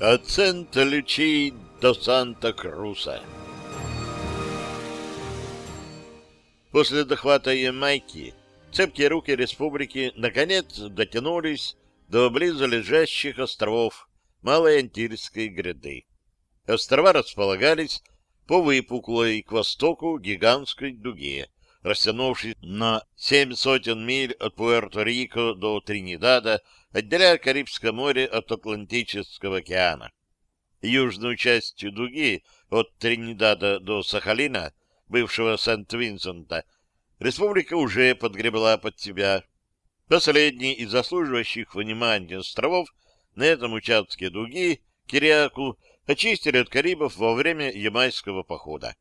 От Сент-Лючи до Санта-Круса. После дохвата Ямайки цепкие руки республики наконец дотянулись до близлежащих островов Малой Антильской гряды. Острова располагались по выпуклой к востоку гигантской дуге, растянувшись на семь сотен миль от Пуэрто-Рико до Тринидада, отделяя Карибское море от Атлантического океана. Южную часть дуги от Тринидада до Сахалина, бывшего Сент-Винсента, республика уже подгребла под себя. Последний из заслуживающих внимания островов на этом участке дуги, Кириаку, очистили от Карибов во время Ямайского похода.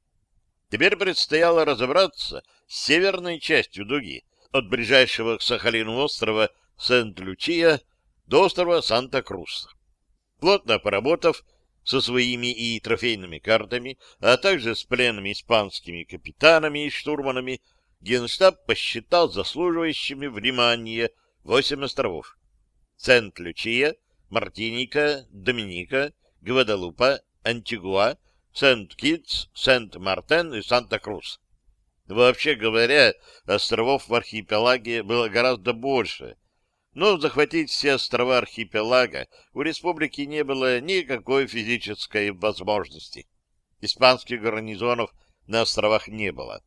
Теперь предстояло разобраться с северной частью дуги, от ближайшего к Сахалину острова Сент-Лючия до острова Санта-Крус. Плотно поработав со своими и трофейными картами, а также с пленными испанскими капитанами и штурманами, Генштаб посчитал заслуживающими внимания восемь островов. Сент-Лючия, Мартиника, Доминика, Гваделупа, Антигуа, Сент-Китс, Сент-Мартен и Санта-Крус. Вообще говоря, островов в архипелаге было гораздо больше, но захватить все острова архипелага у республики не было никакой физической возможности. Испанских гарнизонов на островах не было.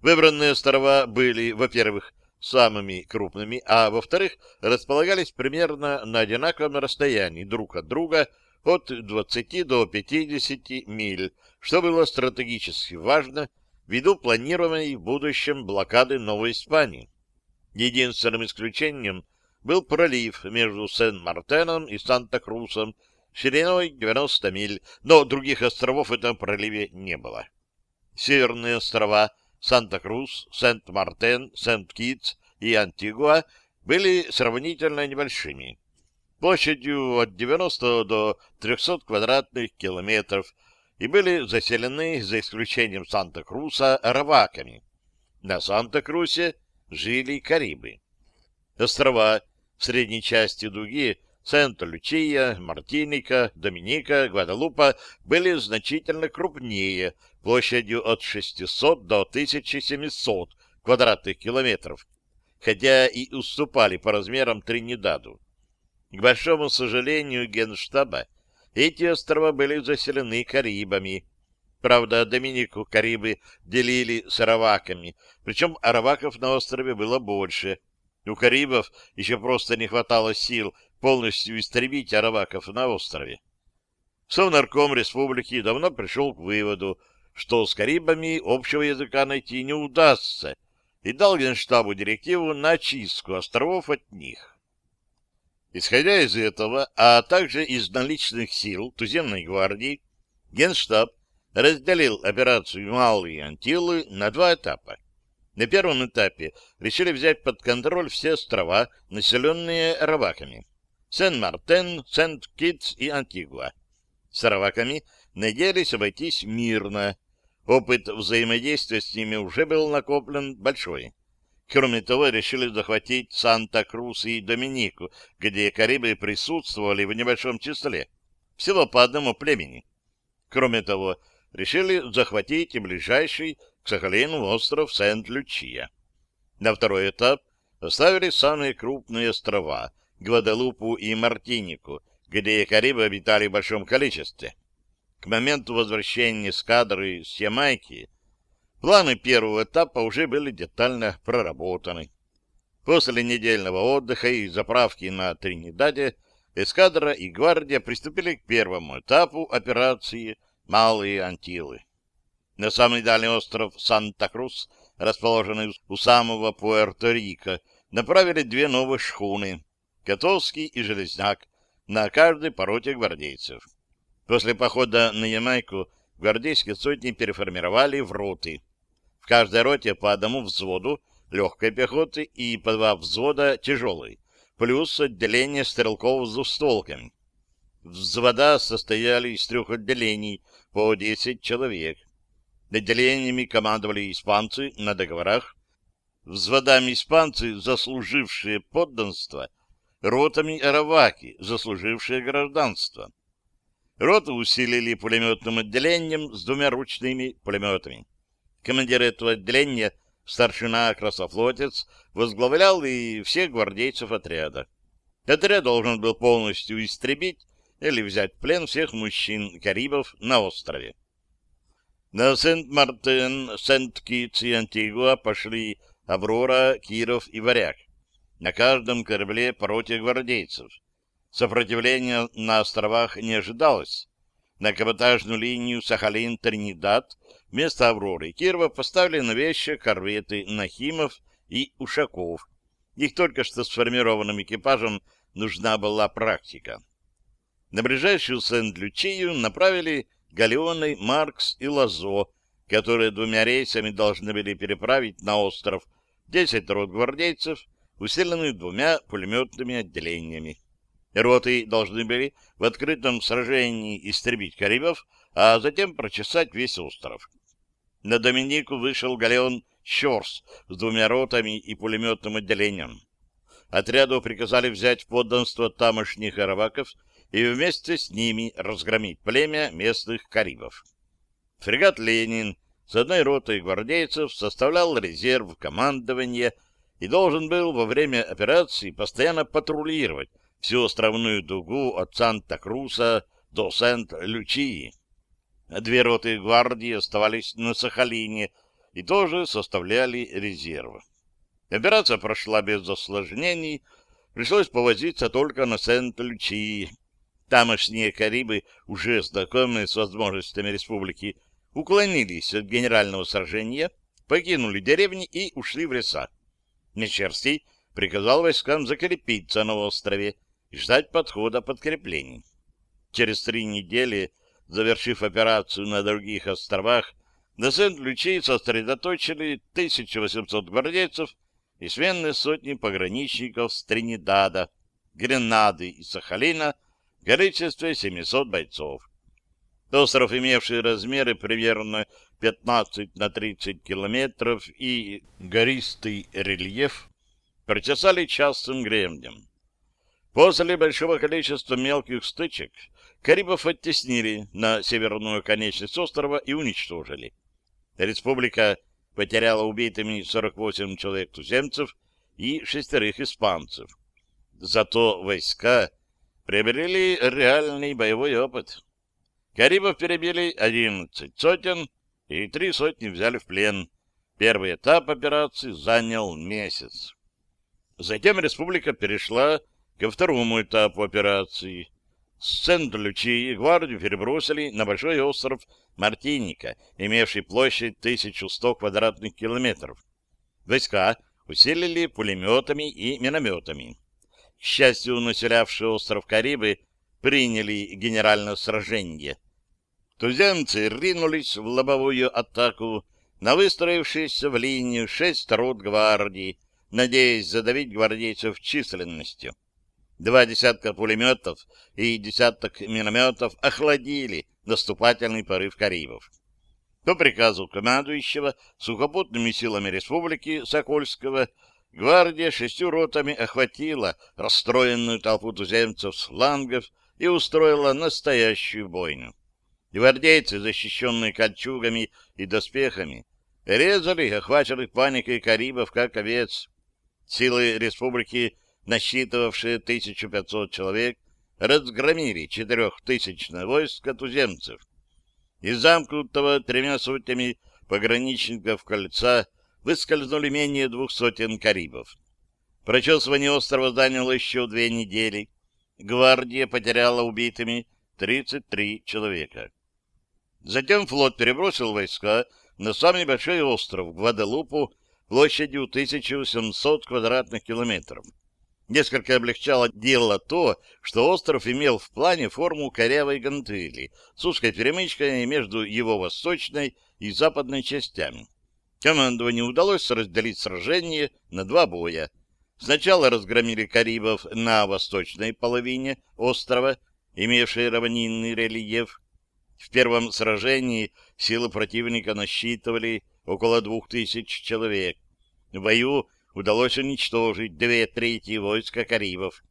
Выбранные острова были, во-первых, самыми крупными, а во-вторых, располагались примерно на одинаковом расстоянии друг от друга от 20 до 50 миль, что было стратегически важно ввиду планируемой в будущем блокады Новой Испании. Единственным исключением был пролив между Сен-Мартеном и Санта-Крусом шириной 90 миль, но других островов в этом проливе не было. Северные острова Санта-Крус, Сент-Мартен, Сент-Китс и Антигуа были сравнительно небольшими, площадью от 90 до 300 квадратных километров и были заселены, за исключением Санта-Круса, арабаками. На Санта-Крусе жили карибы. Острова в средней части дуги Сент-Лючия, Мартиника, Доминика, Гваделупа были значительно крупнее, площадью от 600 до 1700 квадратных километров, хотя и уступали по размерам Тринидаду. К большому сожалению Генштаба, эти острова были заселены Карибами. Правда, Доминику Карибы делили с араваками, причем араваков на острове было больше. У Карибов еще просто не хватало сил полностью истребить араваков на острове. Совнарком республики давно пришел к выводу, что с Карибами общего языка найти не удастся, и дал Генштабу директиву на очистку островов от них. Исходя из этого, а также из наличных сил туземной гвардии, Генштаб разделил операцию Малые Антилы на два этапа. На первом этапе решили взять под контроль все острова, населенные рабаками. Сен-Мартен, Сент-Китс и Антигуа. С рабаками надеялись обойтись мирно. Опыт взаимодействия с ними уже был накоплен большой. Кроме того, решили захватить Санта-Крус и Доминику, где Карибы присутствовали в небольшом числе, всего по одному племени. Кроме того, решили захватить и ближайший к Сахалину остров Сент-Лючия. На второй этап оставили самые крупные острова — Гваделупу и Мартинику, где Карибы обитали в большом количестве. К моменту возвращения эскадры с Ямайки планы первого этапа уже были детально проработаны. После недельного отдыха и заправки на Тринидаде эскадра и гвардия приступили к первому этапу операции «Малые Антилы». На самый дальний остров Санта-Крус, расположенный у самого Пуэрто-Рико, направили две новые шхуны Котовский и Железняк на каждой пороте гвардейцев. После похода на Ямайку гвардейские сотни переформировали в роты. Каждой роте по одному взводу легкой пехоты и по два взвода тяжелой, плюс отделение стрелков с двустволками. Взвода состояли из трех отделений по 10 человек. Отделениями командовали испанцы на договорах. Взводами испанцы, заслужившие подданство, ротами араваки, заслужившие гражданство. Роту усилили пулеметным отделением с двумя ручными пулеметами. Командир этого отделения, старшина Красофлотец, возглавлял и всех гвардейцев отряда. Отряд должен был полностью истребить или взять в плен всех мужчин Карибов на острове. На Сент-Мартен, Сент-Китс и Антигуа пошли Аврора, Киров и Варяг. На каждом корабле по роте гвардейцев. Сопротивления на островах не ожидалось. На каботажную линию Сахалин-Тринидад вместо «Авроры» и Кирова поставили новейшие корветы «Нахимов» и «Ушаков». Их только что сформированным экипажем нужна была практика. На ближайшую Сент-Лючию направили галеоны «Маркс» и «Лазо», которые двумя рейсами должны были переправить на остров 10 рот гвардейцев, усиленных двумя пулеметными отделениями. Роты должны были в открытом сражении истребить Карибов, а затем прочесать весь остров. На Доминику вышел галеон «Щорс» с двумя ротами и пулеметным отделением. Отряду приказали взять в подданство тамошних арабаков и вместе с ними разгромить племя местных карибов. Фрегат «Ленин» с одной ротой гвардейцев составлял резерв командования и должен был во время операции постоянно патрулировать всю островную дугу от Санта-Круса до Сент-Лючии. Две роты гвардии оставались на Сахалине и тоже составляли резерв. Операция прошла без осложнений, пришлось повозиться только на Сент-Лючии. Тамошние Карибы, уже знакомые с возможностями республики, уклонились от генерального сражения, покинули деревни и ушли в леса. Мещерский приказал войскам закрепиться на острове, и ждать подхода подкреплений. Через три недели, завершив операцию на других островах, на Сент-Лючи сосредоточили 1800 гвардейцев и сменные сотни пограничников с Тринидада, Гренады и Сахалина в количестве 700 бойцов. Остров, имевший размеры примерно 15 на 30 километров и гористый рельеф, прочесали частым гребнем. После большого количества мелких стычек Карибов оттеснили на северную конечность острова и уничтожили. Республика потеряла убитыми 48 человек туземцев и шестерых испанцев. Зато войска приобрели реальный боевой опыт. Карибов перебили 11 сотен и три сотни взяли в плен. Первый этап операции занял месяц. Затем республика перешла ко второму этапу операции. С Сент-Лючи гвардию перебросили на большой остров Мартиника, имевший площадь 1100 квадратных километров. Войска усилили пулеметами и минометами. К счастью, населявшие остров Карибы приняли генеральное сражение. Туземцы ринулись в лобовую атаку на выстроившиеся в линию шесть рот гвардии, надеясь задавить гвардейцев численностью. Два десятка пулеметов и десяток минометов охладили наступательный порыв Карибов. По приказу командующего сухопутными силами республики Сокольского гвардия шестью ротами охватила расстроенную толпу туземцев с флангов и устроила настоящую бойню. Гвардейцы, защищенные кольчугами и доспехами, резали охваченных паникой карибов, как овец. Силы республики насчитывавшие 1500 человек, разгромили четырехтысячное войско туземцев. Из замкнутого тремя сотнями пограничников кольца выскользнули менее двух сотен карибов. Прочесывание острова заняло еще две недели. Гвардия потеряла убитыми 33 человека. Затем флот перебросил войска на самый большой остров Гваделупу площадью 1700 квадратных километров. Несколько облегчало дело то, что остров имел в плане форму корявой гантели с узкой перемычкой между его восточной и западной частями. Командованию удалось разделить сражение на два боя. Сначала разгромили Карибов на восточной половине острова, имевшей равнинный рельеф. В первом сражении силы противника насчитывали около двух тысяч человек. В бою удалось уничтожить две трети войска Карибов.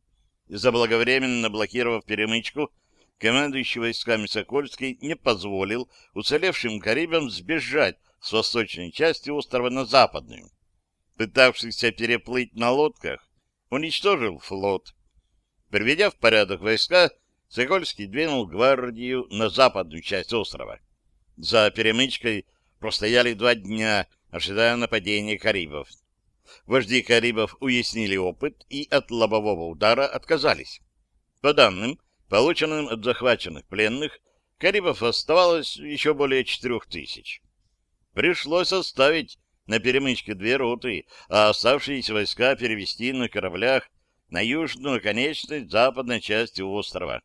Заблаговременно блокировав перемычку, командующий войсками Сокольский не позволил уцелевшим карибам сбежать с восточной части острова на западную. Пытавшихся переплыть на лодках, уничтожил флот. Приведя в порядок войска, Сокольский двинул гвардию на западную часть острова. За перемычкой простояли два дня, ожидая нападения карибов. Вожди карибов уяснили опыт и от лобового удара отказались. По данным, полученным от захваченных пленных, карибов оставалось еще более четырех тысяч. Пришлось оставить на перемычке две роты, а оставшиеся войска перевести на кораблях на южную конечность западной части острова.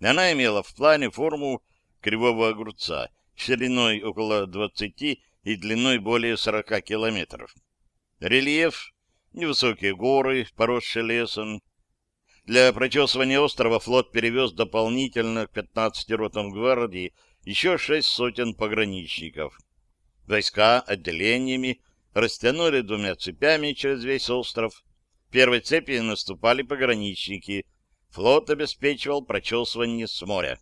Она имела в плане форму кривого огурца, шириной около 20 и длиной более 40 километров. Рельеф — невысокие горы, поросшие лесом. Для прочесывания острова флот перевез дополнительно к 15 ротам гвардии еще шесть сотен пограничников. Войска отделениями растянули двумя цепями через весь остров. В первой цепи наступали пограничники. Флот обеспечивал прочесывание с моря.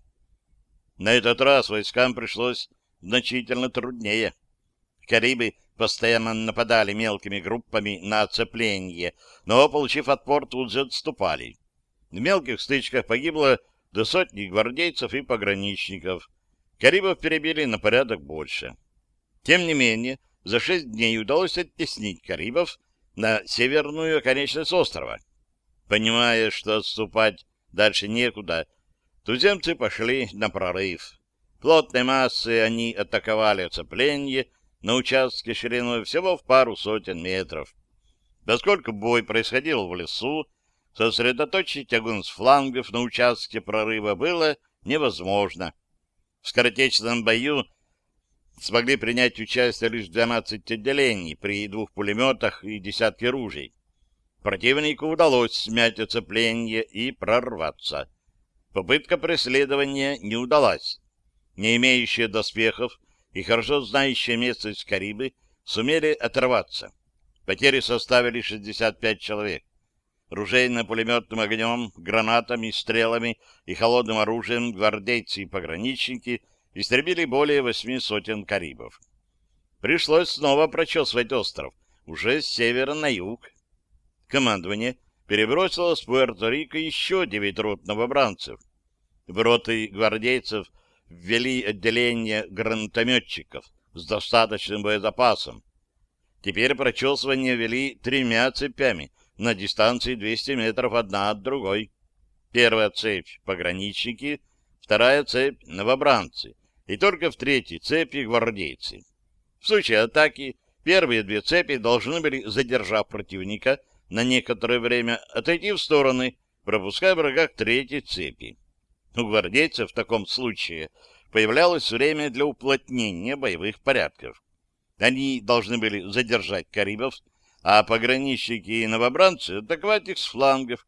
На этот раз войскам пришлось значительно труднее. Карибы постоянно нападали мелкими группами на оцепление, но, получив отпор, тут же отступали. В мелких стычках погибло до сотни гвардейцев и пограничников. Карибов перебили на порядок больше. Тем не менее, за шесть дней удалось оттеснить Карибов на северную оконечность острова. Понимая, что отступать дальше некуда, туземцы пошли на прорыв. Плотной массой они атаковали оцепление на участке шириной всего в пару сотен метров. Поскольку бой происходил в лесу, сосредоточить огонь с флангов на участке прорыва было невозможно. В скоротечном бою смогли принять участие лишь 12 отделений при двух пулеметах и десятке ружей. Противнику удалось смять оцепление и прорваться. Попытка преследования не удалась. Не имеющие доспехов и хорошо знающие местность Карибы сумели оторваться. Потери составили 65 человек. Ружейно-пулеметным огнем, гранатами, стрелами и холодным оружием гвардейцы и пограничники истребили более восьми сотен карибов. Пришлось снова прочесывать остров, уже с севера на юг. Командование перебросило с Пуэрто-Рико еще девять рот новобранцев. В роты гвардейцев ввели отделение гранатометчиков с достаточным боезапасом. Теперь прочесывание вели тремя цепями на дистанции 200 метров одна от другой. Первая цепь — пограничники, вторая цепь — новобранцы, и только в третьей цепи — гвардейцы. В случае атаки первые две цепи должны были, задержав противника, на некоторое время отойти в стороны, пропуская врага к третьей цепи. У гвардейцев в таком случае появлялось время для уплотнения боевых порядков. Они должны были задержать карибов, а пограничники и новобранцы атаковать их с флангов.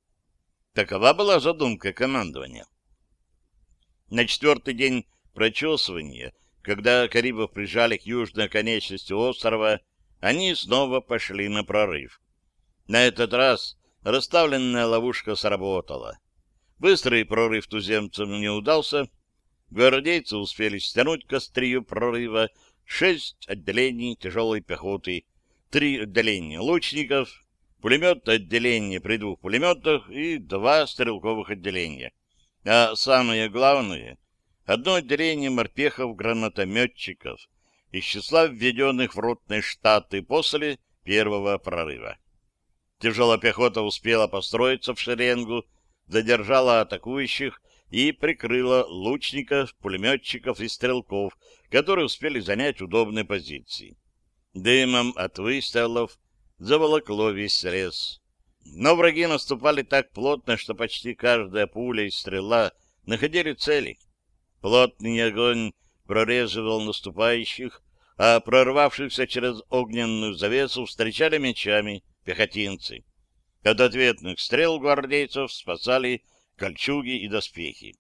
Такова была задумка командования. На четвертый день прочесывания, когда карибов прижали к южной конечности острова, они снова пошли на прорыв. На этот раз расставленная ловушка сработала. Быстрый прорыв туземцам не удался. Гвардейцы успели стянуть к острию прорыва шесть отделений тяжелой пехоты, три отделения лучников, пулеметное отделение при двух пулеметах и два стрелковых отделения. А самое главное — одно отделение морпехов-гранатометчиков из числа введенных в ротные штаты после первого прорыва. Тяжелая пехота успела построиться в шеренгу, задержала атакующих и прикрыла лучников, пулеметчиков и стрелков, которые успели занять удобные позиции. Дымом от выстрелов заволокло весь лес. Но враги наступали так плотно, что почти каждая пуля и стрела находили цели. Плотный огонь прорезывал наступающих, а прорвавшихся через огненную завесу встречали мечами пехотинцы. От ответных стрел гвардейцев спасали кольчуги и доспехи.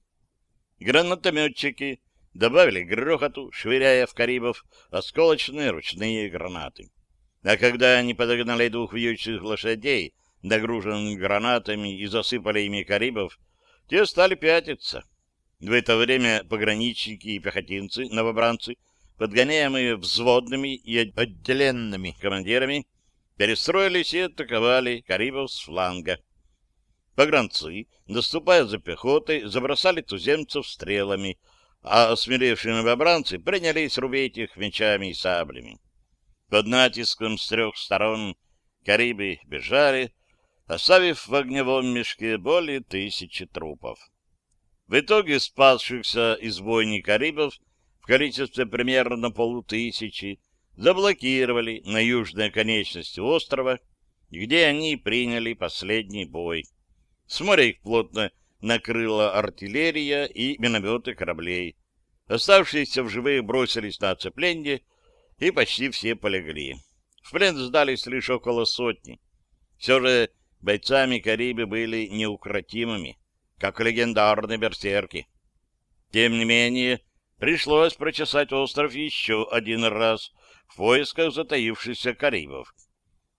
Гранатометчики добавили грохоту, швыряя в карибов осколочные ручные гранаты. А когда они подогнали двух вьючных лошадей, нагруженных гранатами, и засыпали ими карибов, те стали пятиться. В это время пограничники и пехотинцы, новобранцы, подгоняемые взводными и отделенными командирами, перестроились и атаковали Карибов с фланга. Погранцы, наступая за пехотой, забросали туземцев стрелами, а осмелевшие новобранцы принялись рубить их мечами и саблями. Под натиском с трех сторон Карибы бежали, оставив в огневом мешке более тысячи трупов. В итоге спасшихся из бойни Карибов в количестве примерно полутысячи заблокировали на южной конечности острова, где они приняли последний бой. С моря их плотно накрыла артиллерия и минометы кораблей. Оставшиеся в живых бросились на оцепление, и почти все полегли. В плен сдались лишь около сотни. Все же бойцами Карибы были неукротимыми как легендарные берсерки. Тем не менее, пришлось прочесать остров еще один раз в поисках затаившихся карибов.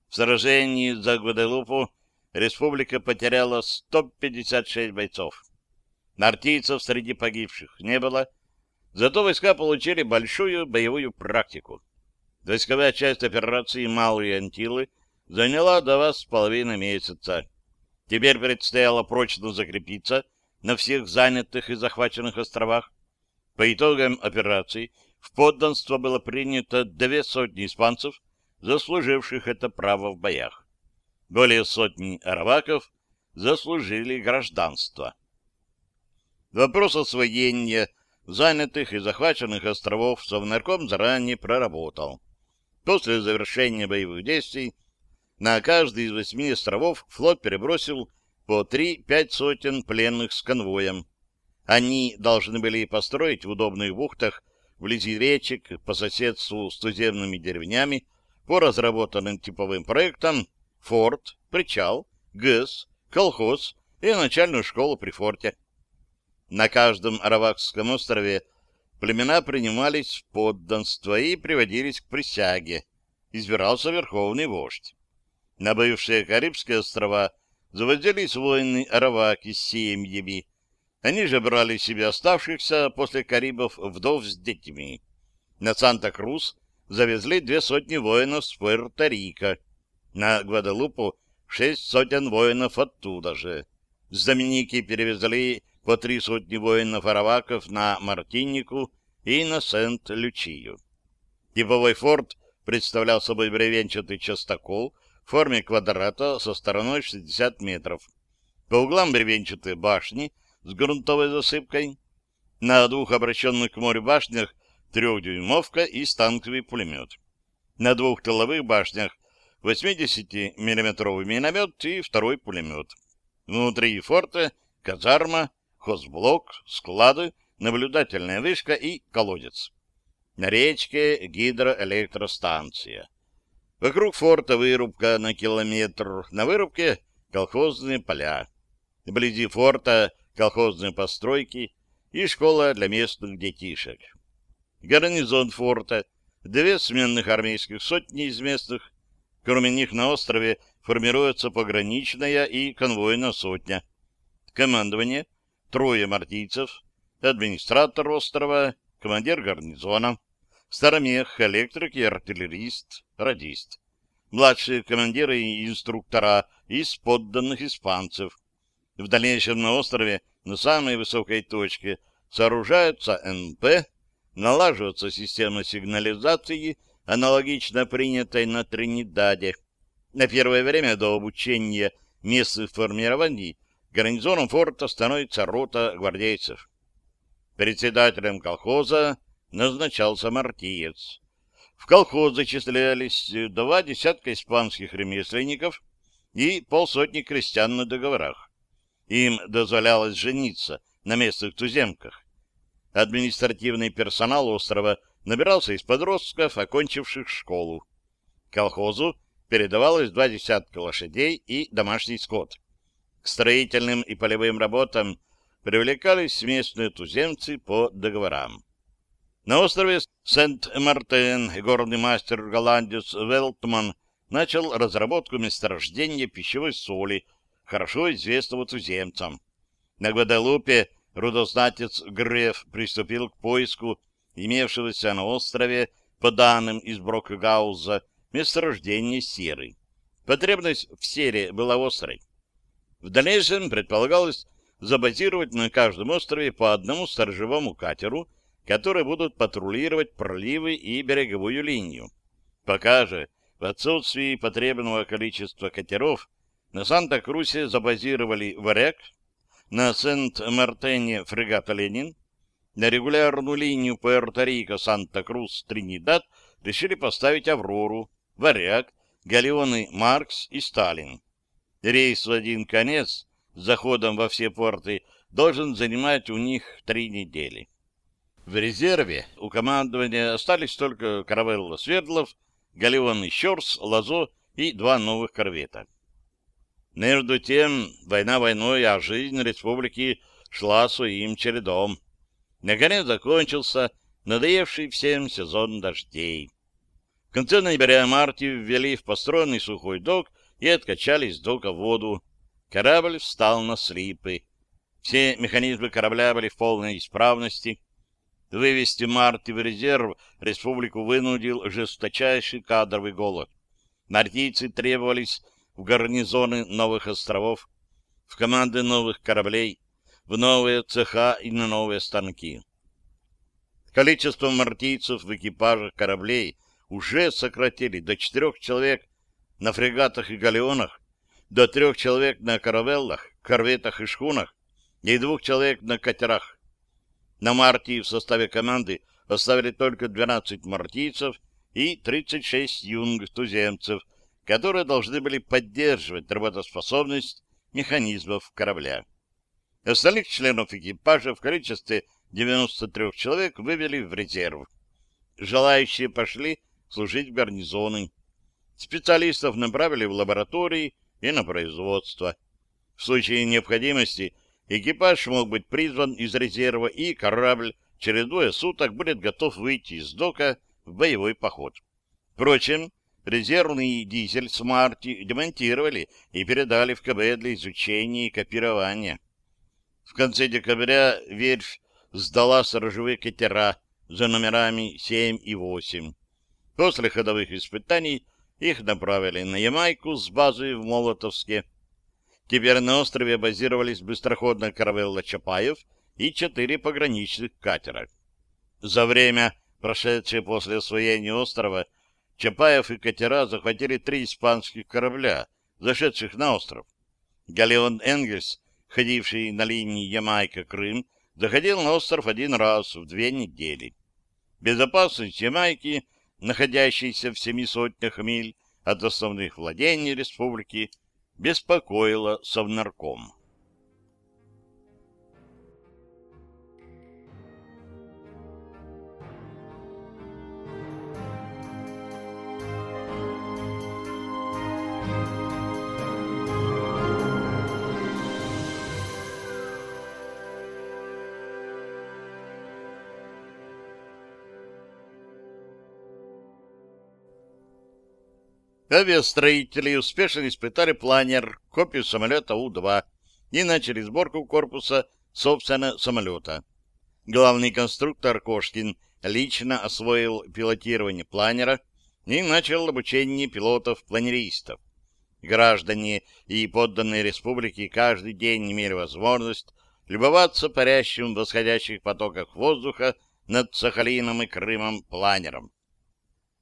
В сражении за Гваделупу республика потеряла 156 бойцов. Нартийцев среди погибших не было, зато войска получили большую боевую практику. Войсковая часть операции «Малые Антилы» заняла два с половиной месяца. Теперь предстояло прочно закрепиться на всех занятых и захваченных островах. По итогам операции в подданство было принято две сотни испанцев, заслуживших это право в боях. Более сотни араваков заслужили гражданство. Вопрос освоения занятых и захваченных островов Совнарком заранее проработал. После завершения боевых действий на каждый из восьми островов флот перебросил по три-пять сотен пленных с конвоем. Они должны были построить в удобных бухтах вблизи речек по соседству с туземными деревнями по разработанным типовым проектам форт, причал, ГЭС, колхоз и начальную школу при форте. На каждом Аравакском острове племена принимались в подданство и приводились к присяге. Избирался верховный вождь. На бывшие Карибские острова заводились воины Араваки с семьями. Они же брали себе оставшихся после Карибов вдов с детьми. На Санта-Крус завезли две сотни воинов с Пуэрто-Рико. На Гваделупу шесть сотен воинов оттуда же. С Доминики перевезли по три сотни воинов-араваков на Мартинику и на Сент-Лючию. Типовой форт представлял собой бревенчатый частокол в форме квадрата со стороной 60 метров. По углам бревенчатые башни с грунтовой засыпкой. На двух обращенных к морю башнях трехдюймовка и станковый пулемет. На двух тыловых башнях 80-миллиметровый миномет и второй пулемет. Внутри форта казарма, хозблок, склады, наблюдательная вышка и колодец. На речке гидроэлектростанция. Вокруг форта вырубка на километр, на вырубке колхозные поля. Вблизи форта колхозные постройки и школа для местных детишек. Гарнизон форта, две сменных армейских сотни из местных, кроме них на острове формируется пограничная и конвойная сотня. Командование — трое мартийцев, администратор острова, командир гарнизона — старомех, электрик и артиллерист, радист. Младшие командиры и инструктора из подданных испанцев. В дальнейшем на острове, на самой высокой точке, сооружаются НП, налаживается система сигнализации, аналогично принятой на Тринидаде. На первое время до обучения местных формирований гарнизоном форта становится рота гвардейцев. Председателем колхоза назначался мартиец. В колхоз зачислялись два десятка испанских ремесленников и полсотни крестьян на договорах. Им дозволялось жениться на местных туземках. Административный персонал острова набирался из подростков, окончивших школу. Колхозу передавалось два десятка лошадей и домашний скот. К строительным и полевым работам привлекались местные туземцы по договорам. На острове Сент-Мартен горный мастер-голландец Велтман начал разработку месторождения пищевой соли, хорошо известного туземцам. На Гваделупе рудознатец Греф приступил к поиску имевшегося на острове, по данным из Брокгауза, месторождения серы. Потребность в сере была острой. В дальнейшем предполагалось забазировать на каждом острове по одному сторожевому катеру, которые будут патрулировать проливы и береговую линию. Пока же, в отсутствии потребного количества катеров, на Санта-Крусе забазировали «Варяг», на Сент-Мартене фрегата «Ленин», на регулярную линию Пуэрто-Рико, Санта-Крус, Тринидад решили поставить «Аврору», «Варяг», галеоны «Маркс» и «Сталин». Рейс в один конец с заходом во все порты должен занимать у них три недели. В резерве у командования остались только каравелла Свердлов, галеоны Щорс, Лазо и два новых корвета. Между тем, война войной, а жизнь республики шла своим чередом. Наконец закончился надоевший всем сезон дождей. В конце ноября-марте ввели в построенный сухой док и откачали из дока воду. Корабль встал на слипы. Все механизмы корабля были в полной исправности. Вывести Марти в резерв республику вынудил жесточайший кадровый голод. Мартийцы требовались в гарнизоны новых островов, в команды новых кораблей, в новые цеха и на новые станки. Количество мартийцев в экипажах кораблей уже сократили до четырех человек на фрегатах и галеонах, до трех человек на каравеллах, корветах и шхунах и двух человек на катерах. На Мартии в составе команды оставили только 12 мартийцев и 36 юнг-туземцев, которые должны были поддерживать работоспособность механизмов корабля. Остальных членов экипажа в количестве 93 человек вывели в резерв. Желающие пошли служить в гарнизоны. Специалистов направили в лаборатории и на производство. В случае необходимости экипаж мог быть призван из резерва, и корабль через двое суток будет готов выйти из дока в боевой поход. Впрочем, резервный дизель с Марти демонтировали и передали в КБ для изучения и копирования. В конце декабря верфь сдала сторожевые катера за номерами 7 и 8. После ходовых испытаний их направили на Ямайку с базы в Молотовске. Теперь на острове базировались быстроходная каравелла Чапаев и четыре пограничных катера. За время, прошедшее после освоения острова, Чапаев и катера захватили три испанских корабля, зашедших на остров. Галеон «Энгельс», ходивший на линии Ямайка-Крым, заходил на остров один раз в две недели. Безопасность Ямайки, находящейся в семи сотнях миль от основных владений республики, беспокоила Совнарком. Авиастроители успешно испытали планер, копию самолета У-2 и начали сборку корпуса, собственно, самолета. Главный конструктор Кошкин лично освоил пилотирование планера и начал обучение пилотов-планеристов. Граждане и подданные республики каждый день имели возможность любоваться парящим в восходящих потоках воздуха над Сахалином и Крымом планером.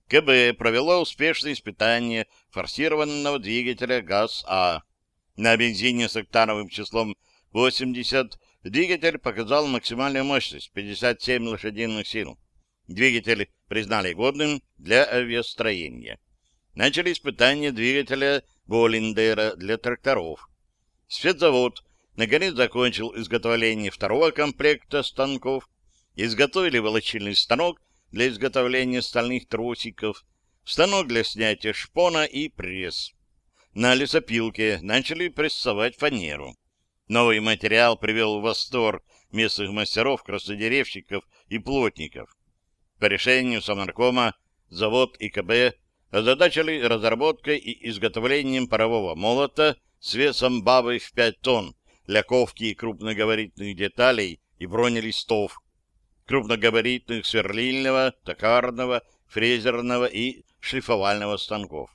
КБ провело успешное испытание форсированного двигателя ГАЗ-А. На бензине с октановым числом 80 двигатель показал максимальную мощность 57 лошадиных сил. Двигатель признали годным для авиастроения. Начали испытания двигателя Боллиндера для тракторов. Спецзавод наконец закончил изготовление второго комплекта станков. Изготовили волочильный станок для изготовления стальных тросиков, станок для снятия шпона и пресс. На лесопилке начали прессовать фанеру. Новый материал привел в восторг местных мастеров, краснодеревщиков и плотников. По решению Совнаркома завод ИКБ озадачили разработкой и изготовлением парового молота с весом бабы в 5 тонн для ковки крупногабаритных деталей и бронелистов, крупногабаритных сверлильного, токарного, фрезерного и шлифовального станков.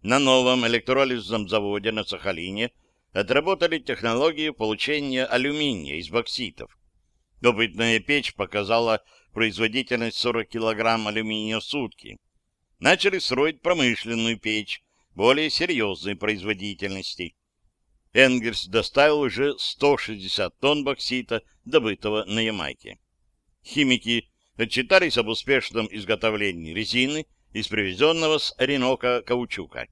На новом электролизном заводе на Сахалине отработали технологию получения алюминия из бокситов. Опытная печь показала производительность 40 кг алюминия в сутки. Начали строить промышленную печь более серьезной производительности. Энгельс доставил уже 160 тонн боксита, добытого на Ямайке. Химики отчитались об успешном изготовлении резины из привезенного с Оренока каучука.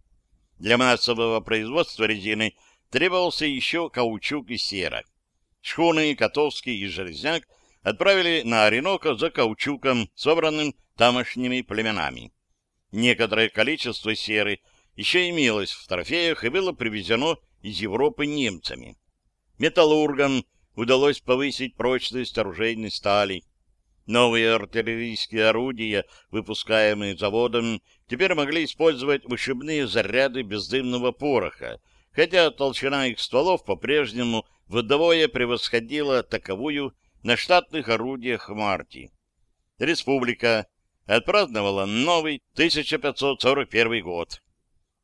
Для массового производства резины требовался еще каучук и сера. Шхуны, Котовский и Железняк отправили на Оренока за каучуком, собранным тамошними племенами. Некоторое количество серы еще имелось в трофеях и было привезено из Европы немцами. Металлургам удалось повысить прочность оружейной стали. Новые артиллерийские орудия, выпускаемые заводом, теперь могли использовать вышибные заряды бездымного пороха, хотя толщина их стволов по-прежнему вдвое превосходила таковую на штатных орудиях Марти. Республика отпраздновала новый 1541 год.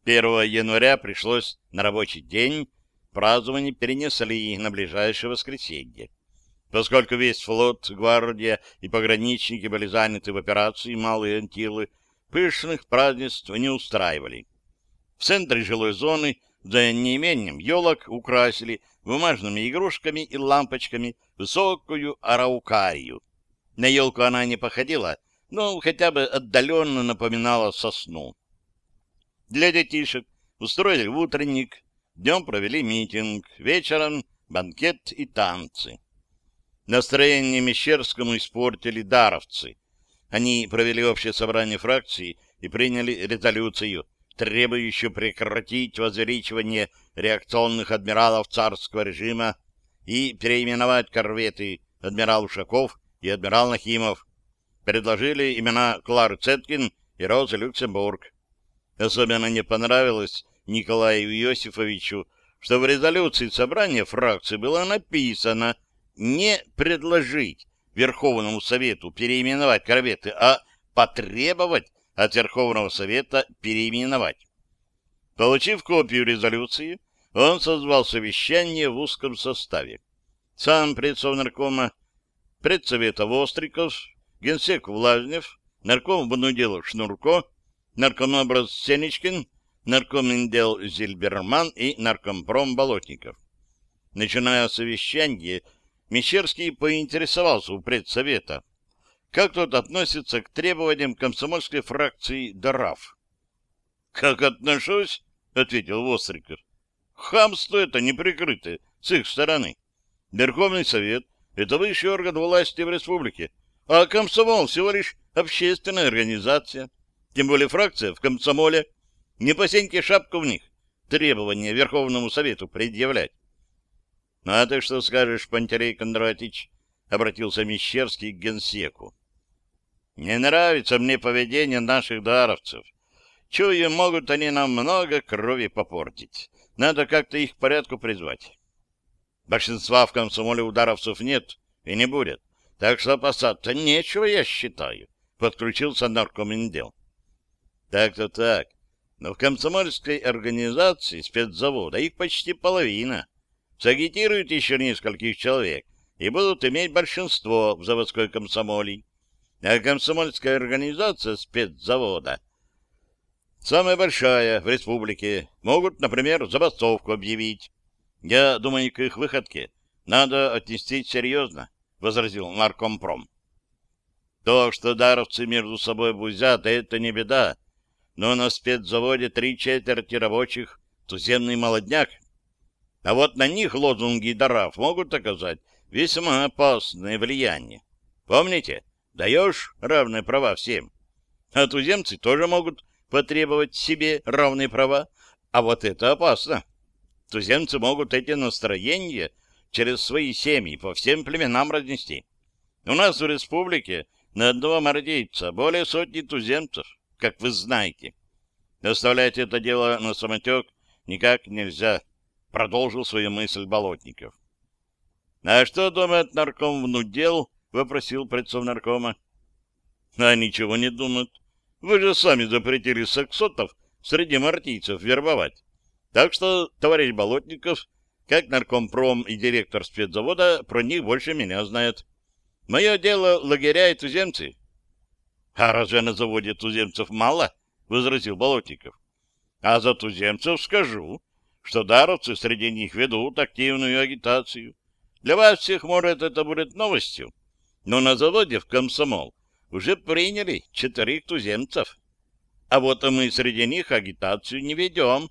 1 января пришлось на рабочий день, празднование перенесли на ближайшее воскресенье. Поскольку весь флот, гвардия и пограничники были заняты в операции «Малые Антилы», пышных празднеств не устраивали. В центре жилой зоны за неимением елок украсили бумажными игрушками и лампочками высокую араукарию. На елку она не походила, но хотя бы отдаленно напоминала сосну. Для детишек устроили утренник, днем провели митинг, вечером банкет и танцы. Настроение Мещерскому испортили даровцы. Они провели общее собрание фракций и приняли резолюцию, требующую прекратить возвеличивание реакционных адмиралов царского режима и переименовать корветы адмирал Ушаков и адмирал Нахимов. Предложили имена Клары Цеткин и Розы Люксембург. Особенно не понравилось Николаю Иосифовичу, что в резолюции собрания фракции было написано не предложить Верховному Совету переименовать корветы, а потребовать от Верховного Совета переименовать. Получив копию резолюции, он созвал совещание в узком составе. Сам предсовнаркома, предсовета Востриков, генсек Влажнев, нарком внуделов Шнурко, наркомобраз Сенечкин, наркоминдел Зильберман и наркомпром Болотников. Начиная совещание, Мещерский поинтересовался у предсовета, как тот относится к требованиям комсомольской фракции ДАРАФ. — Как отношусь? — ответил Востриков. — Хамство это неприкрытое с их стороны. Верховный Совет — это высший орган власти в республике, а комсомол всего лишь общественная организация — тем более фракция в комсомоле. Не по сеньке шапку в них. Требования Верховному Совету предъявлять. — А ты что скажешь, Пантерей Кондратич? — обратился Мещерский к генсеку. — Не нравится мне поведение наших даровцев. Чую, могут они нам много крови попортить. Надо как-то их к порядку призвать. Большинства в комсомоле ударовцев нет и не будет, так что опасаться нечего, я считаю, — подключился наркоминдел. Так-то так. Но в комсомольской организации спецзавода их почти половина. Сагитируют еще нескольких человек и будут иметь большинство в заводской комсомоле. А комсомольская организация спецзавода самая большая в республике. Могут, например, забастовку объявить. Я думаю, к их выходке надо отнестись серьезно, — возразил наркомпром. То, что даровцы между собой бузят, это не беда но на спецзаводе три четверти рабочих — туземный молодняк. А вот на них лозунги даров могут оказать весьма опасное влияние. Помните, даешь равные права всем. А туземцы тоже могут потребовать себе равные права, а вот это опасно. Туземцы могут эти настроения через свои семьи по всем племенам разнести. У нас в республике на одного мордейца более сотни туземцев как вы знаете. Оставлять это дело на самотек никак нельзя. Продолжил свою мысль Болотников. — А что думает нарком внудел? — вопросил предцов наркома. — А ничего не думают. Вы же сами запретили саксотов среди мартийцев вербовать. Так что, товарищ Болотников, как наркомпром и директор спецзавода, про них больше меня знает. Мое дело лагеря и туземцы. — А разве на заводе туземцев мало? — возразил Болотников. — А за туземцев скажу, что даровцы среди них ведут активную агитацию. Для вас всех, может, это будет новостью, но на заводе в комсомол уже приняли четырех туземцев. А вот мы среди них агитацию не ведем.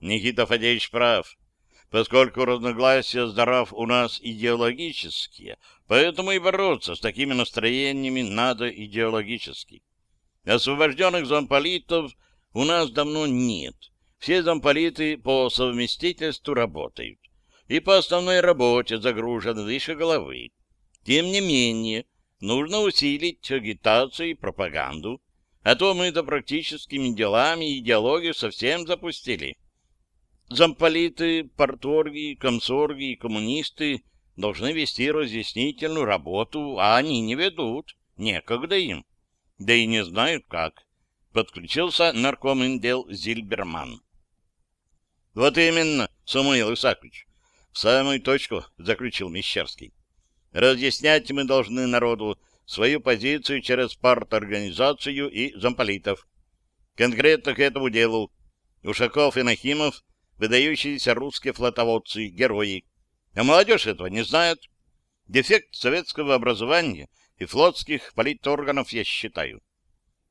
Никита Фадеевич прав, поскольку разногласия здоров у нас идеологические, поэтому и бороться с такими настроениями надо идеологически. Освобожденных замполитов у нас давно нет. Все замполиты по совместительству работают и по основной работе загружены выше головы. Тем не менее, Нужно усилить агитацию и пропаганду, а то мы-то практическими делами идеологию совсем запустили. Замполиты, порторги, комсорги и коммунисты должны вести разъяснительную работу, а они не ведут. Некогда им. Да и не знают как. Подключился наркоминдел Зильберман. Вот именно, Самуил Исаакович. В самую точку, заключил Мещерский. Разъяснять мы должны народу свою позицию через парторганизацию и замполитов. Конкретно к этому делу Ушаков и Нахимов — выдающиеся русские флотоводцы, герои. А молодежь этого не знает. Дефект советского образования и флотских политорганов, я считаю.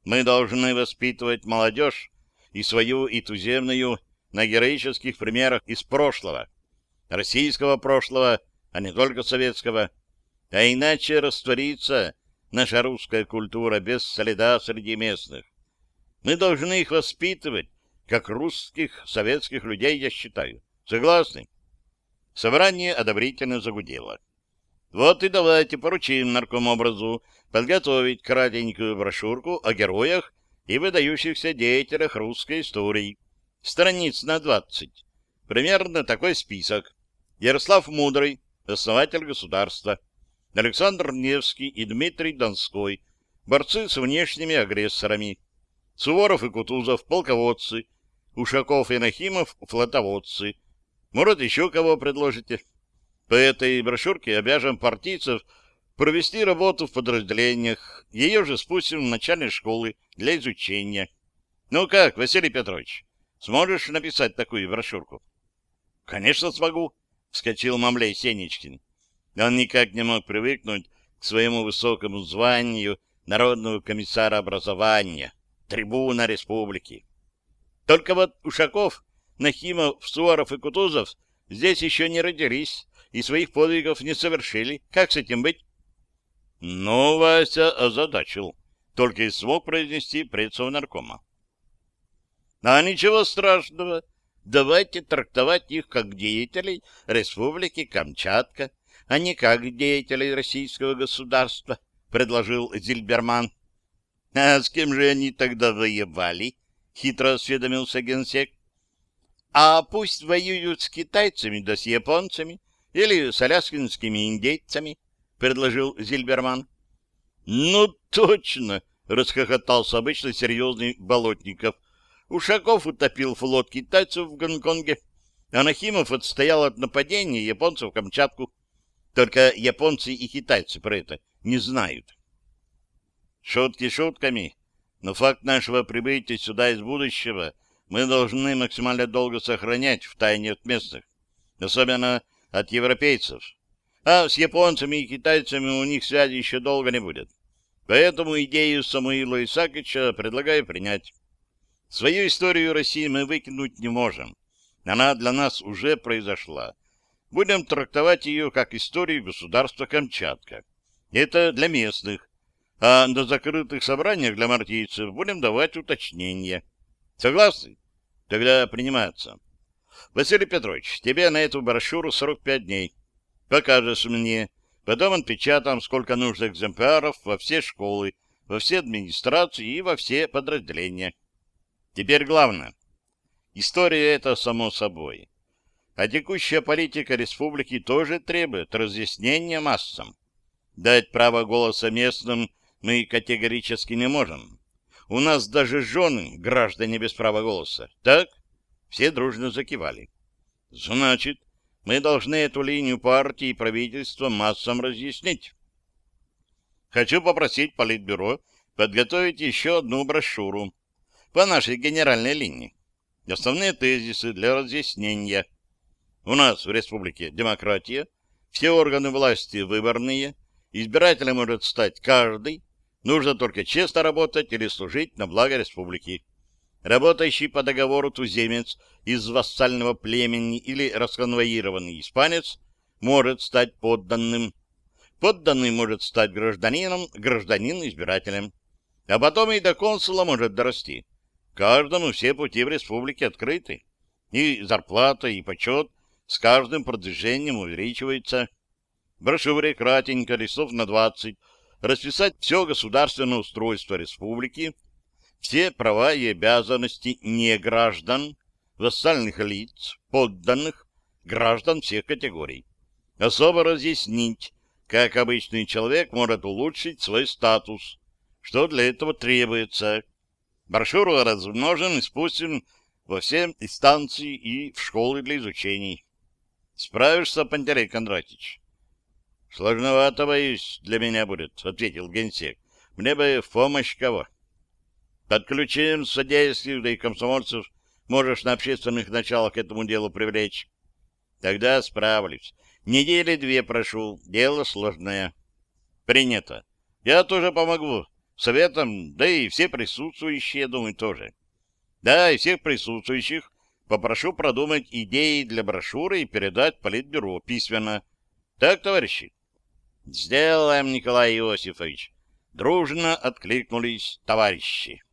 Мы должны воспитывать молодежь и свою, и туземную на героических примерах из прошлого. Российского прошлого, а не только советского. А иначе растворится наша русская культура без следа среди местных. Мы должны их воспитывать, как русских, советских людей, я считаю. Согласны? Собрание одобрительно загудело. Вот и давайте поручим наркомобразу подготовить кратенькую брошюрку о героях и выдающихся деятелях русской истории. Страниц на двадцать. Примерно такой список. Ярослав Мудрый, основатель государства. Александр Невский и Дмитрий Донской, борцы с внешними агрессорами, Суворов и Кутузов, полководцы, Ушаков и Нахимов, флотоводцы. Может, еще кого предложите? По этой брошюрке обяжем партийцев провести работу в подразделениях. Ее же спустим в начальной школы для изучения. Ну как, Василий Петрович, сможешь написать такую брошюрку? — Конечно смогу, — вскочил Мамлей Сенечкин. Он никак не мог привыкнуть к своему высокому званию народного комиссара образования, трибуна республики. Только вот Ушаков, Нахимов, Суворов и Кутузов здесь еще не родились и своих подвигов не совершили. Как с этим быть? Ну, Вася озадачил. Только и смог произнести предсов наркома. А ничего страшного. Давайте трактовать их как деятелей Республики Камчатка, а не как деятелей российского государства, — предложил Зильберман. — А с кем же они тогда воевали? — хитро осведомился генсек. — А пусть воюют с китайцами да с японцами или с аляскинскими индейцами, — предложил Зильберман. — Ну, точно! — расхохотался обычно серьезный Болотников. Ушаков утопил флот китайцев в Гонконге, а Нахимов отстоял от нападения японцев в Камчатку. Только японцы и китайцы про это не знают. Шутки шутками, но факт нашего прибытия сюда из будущего мы должны максимально долго сохранять в тайне от местных, особенно от европейцев. А с японцами и китайцами у них связи еще долго не будет. Поэтому идею Самуила Исаковича предлагаю принять. Свою историю России мы выкинуть не можем. Она для нас уже произошла будем трактовать ее как историю государства Камчатка. Это для местных, а на закрытых собраниях для мартийцев будем давать уточнения. Согласны? Тогда принимается. Василий Петрович, тебе на эту брошюру 45 дней. Покажешь мне. Потом отпечатаем, сколько нужно экземпляров во все школы, во все администрации и во все подразделения. Теперь главное. История — это само собой. А текущая политика республики тоже требует разъяснения массам. Дать право голоса местным мы категорически не можем. У нас даже жены граждане без права голоса. Так? Все дружно закивали. Значит, мы должны эту линию партии и правительства массам разъяснить. Хочу попросить Политбюро подготовить еще одну брошюру по нашей генеральной линии. Основные тезисы для разъяснения. У нас в республике демократия, все органы власти выборные, избирателем может стать каждый, нужно только честно работать или служить на благо республики. Работающий по договору туземец из вассального племени или расконвоированный испанец может стать подданным. Подданный может стать гражданином, гражданин избирателем. А потом и до консула может дорасти. Каждому все пути в республике открыты. И зарплата, и почет с каждым продвижением увеличивается. Брошюре кратенько, листов на 20, расписать все государственное устройство республики, все права и обязанности неграждан, вассальных лиц, подданных, граждан всех категорий. Особо разъяснить, как обычный человек может улучшить свой статус, что для этого требуется. Брошюру размножим и спустим во все инстанции и в школы для изучений. Справишься, Пантерей Кондратич? — Сложновато, боюсь, для меня будет, — ответил генсек. — Мне бы в помощь кого? — Подключим содействие, да и комсомольцев можешь на общественных началах к этому делу привлечь. Тогда справлюсь. Недели две прошу. Дело сложное. Принято. Я тоже помогу. Советом, да и все присутствующие, думаю, тоже. Да, и всех присутствующих попрошу продумать идеи для брошюры и передать Политбюро письменно. Так, товарищи? Сделаем, Николай Иосифович. Дружно откликнулись товарищи.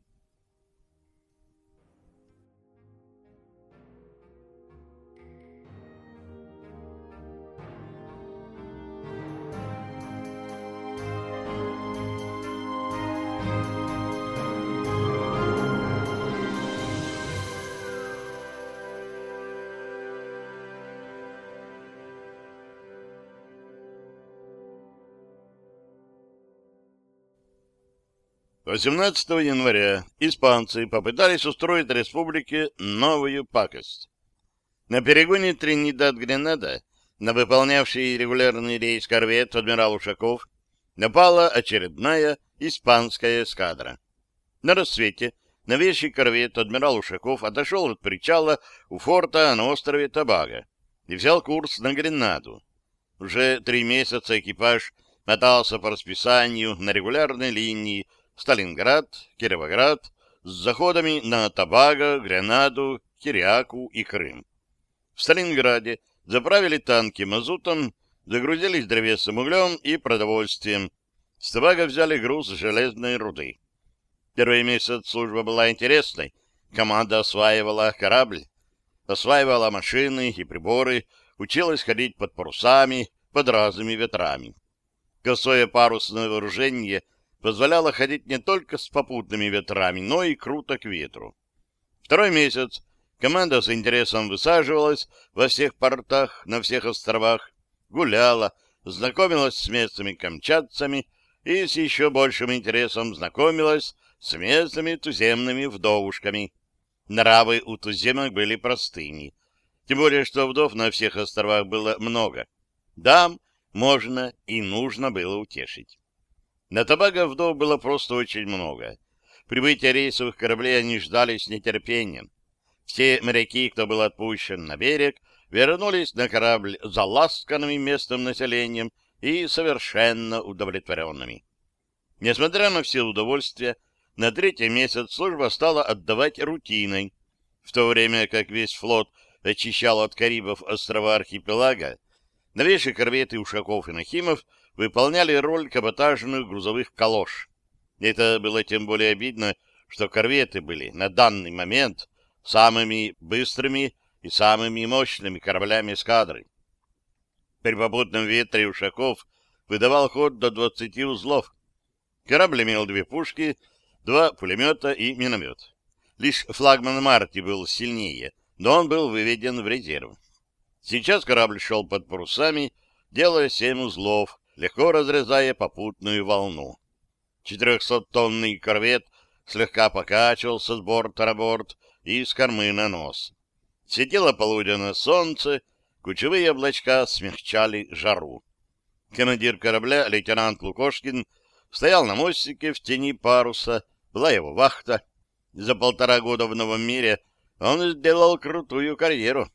18 января испанцы попытались устроить республике новую пакость. На перегоне Тринидад-Гренада на выполнявший регулярный рейс корвет адмирал Ушаков напала очередная испанская эскадра. На рассвете новейший корвет адмирал Ушаков отошел от причала у форта на острове Табага и взял курс на Гренаду. Уже три месяца экипаж мотался по расписанию на регулярной линии Сталинград, Кировоград с заходами на Табаго, Гренаду, Кириаку и Крым. В Сталинграде заправили танки мазутом, загрузились древесным углем и продовольствием. С Табаго взяли груз железной руды. Первый месяц служба была интересной. Команда осваивала корабль, осваивала машины и приборы, училась ходить под парусами, под разными ветрами. Косое парусное вооружение — позволяло ходить не только с попутными ветрами, но и круто к ветру. Второй месяц команда с интересом высаживалась во всех портах, на всех островах, гуляла, знакомилась с местными камчатцами и с еще большим интересом знакомилась с местными туземными вдовушками. Нравы у туземок были простыми, тем более, что вдов на всех островах было много. Дам можно и нужно было утешить. На Табаго вдов было просто очень много. Прибытие рейсовых кораблей они ждали с нетерпением. Все моряки, кто был отпущен на берег, вернулись на корабль заласканными местным населением и совершенно удовлетворенными. Несмотря на все удовольствия, на третий месяц служба стала отдавать рутиной, в то время как весь флот очищал от Карибов острова архипелага, новейшие корветы Ушаков и Нахимов выполняли роль каботажных грузовых калош. Это было тем более обидно, что корветы были на данный момент самыми быстрыми и самыми мощными кораблями эскадры. При попутном ветре Ушаков выдавал ход до 20 узлов. Корабль имел две пушки, два пулемета и миномет. Лишь флагман Марти был сильнее, но он был выведен в резерв. Сейчас корабль шел под парусами, делая семь узлов, легко разрезая попутную волну. Четырехсоттонный корвет слегка покачивался с борта на борт и с кормы на нос. Светило полуденное солнце, кучевые облачка смягчали жару. Командир корабля, лейтенант Лукошкин, стоял на мостике в тени паруса, была его вахта. За полтора года в новом мире он сделал крутую карьеру.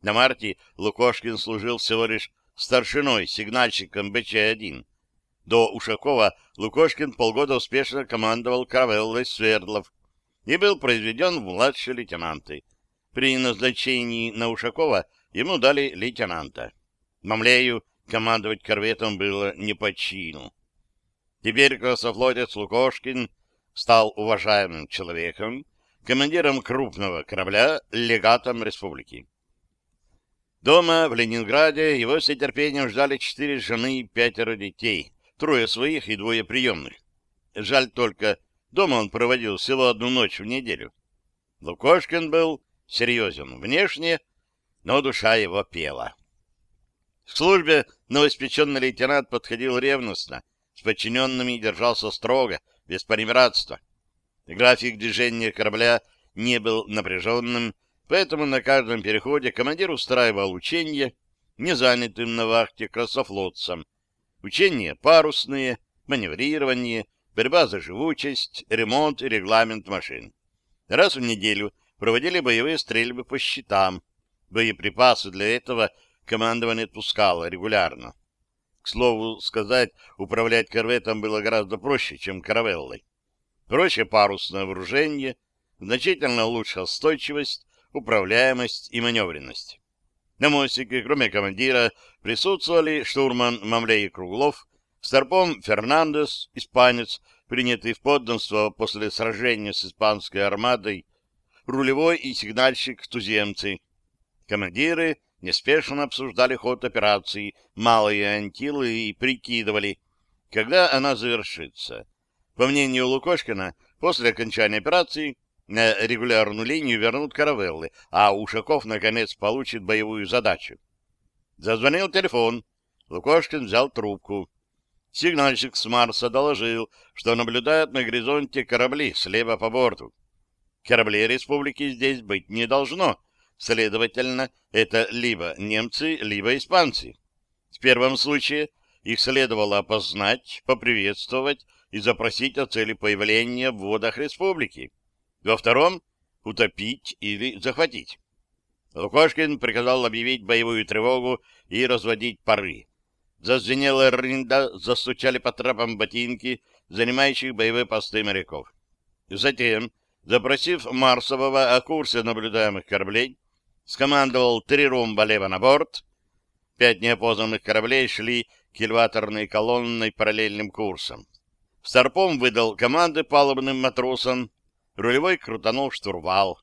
На марте Лукошкин служил всего лишь старшиной-сигнальщиком БЧ-1. До Ушакова Лукошкин полгода успешно командовал каравеллой Свердлов и был произведен в младшие лейтенанты. При назначении на Ушакова ему дали лейтенанта. Мамлею командовать корветом было не по чину. Теперь красофлотец Лукошкин стал уважаемым человеком, командиром крупного корабля, легатом республики. Дома, в Ленинграде, его с нетерпением ждали четыре жены и пятеро детей, трое своих и двое приемных. Жаль только, дома он проводил всего одну ночь в неделю. Лукошкин был серьезен внешне, но душа его пела. К службе новоиспеченный лейтенант подходил ревностно, с подчиненными держался строго, без понемратства. График движения корабля не был напряженным, Поэтому на каждом переходе командир устраивал учения не занятым на вахте красофлотцам. Учения парусные, маневрирование, борьба за живучесть, ремонт и регламент машин. Раз в неделю проводили боевые стрельбы по щитам. Боеприпасы для этого командование отпускало регулярно. К слову сказать, управлять корветом было гораздо проще, чем каравеллой. Проще парусное вооружение, значительно лучше устойчивость, управляемость и маневренность. На мостике, кроме командира, присутствовали штурман Мамлей Круглов, старпом Фернандес, испанец, принятый в подданство после сражения с испанской армадой, рулевой и сигнальщик туземцы. Командиры неспешно обсуждали ход операции «Малые Антилы» и прикидывали, когда она завершится. По мнению Лукошкина, после окончания операции на регулярную линию вернут каравеллы, а Ушаков, наконец, получит боевую задачу. Зазвонил телефон. Лукошкин взял трубку. Сигнальщик с Марса доложил, что наблюдает на горизонте корабли слева по борту. Кораблей республики здесь быть не должно. Следовательно, это либо немцы, либо испанцы. В первом случае их следовало опознать, поприветствовать и запросить о цели появления в водах республики. Во втором — утопить или захватить. Лукошкин приказал объявить боевую тревогу и разводить пары. Зазвенела рында, застучали по трапам ботинки, занимающих боевые посты моряков. Затем, запросив Марсового о курсе наблюдаемых кораблей, скомандовал три румба лево на борт. Пять неопознанных кораблей шли кильваторной колонной параллельным курсом. Старпом выдал команды палубным матросам, Рулевой крутанул штурвал.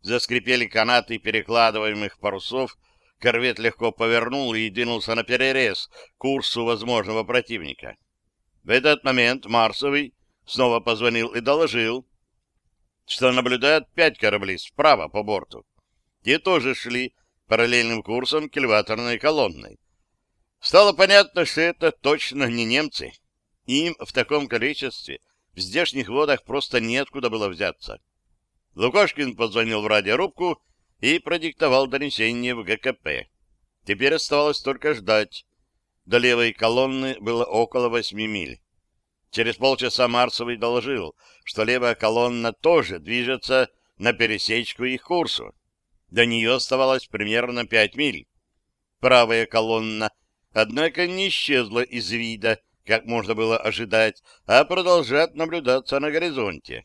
Заскрипели канаты перекладываемых парусов, корвет легко повернул и двинулся на перерез курсу возможного противника. В этот момент Марсовый снова позвонил и доложил, что наблюдают пять кораблей справа по борту. Те тоже шли параллельным курсом к элеваторной колонной. Стало понятно, что это точно не немцы. Им в таком количестве в здешних водах просто неоткуда было взяться. Лукошкин позвонил в радиорубку и продиктовал донесение в ГКП. Теперь оставалось только ждать. До левой колонны было около восьми миль. Через полчаса Марсовый доложил, что левая колонна тоже движется на пересечку их курсу. До нее оставалось примерно пять миль. Правая колонна, однако, не исчезла из вида, как можно было ожидать, а продолжать наблюдаться на горизонте.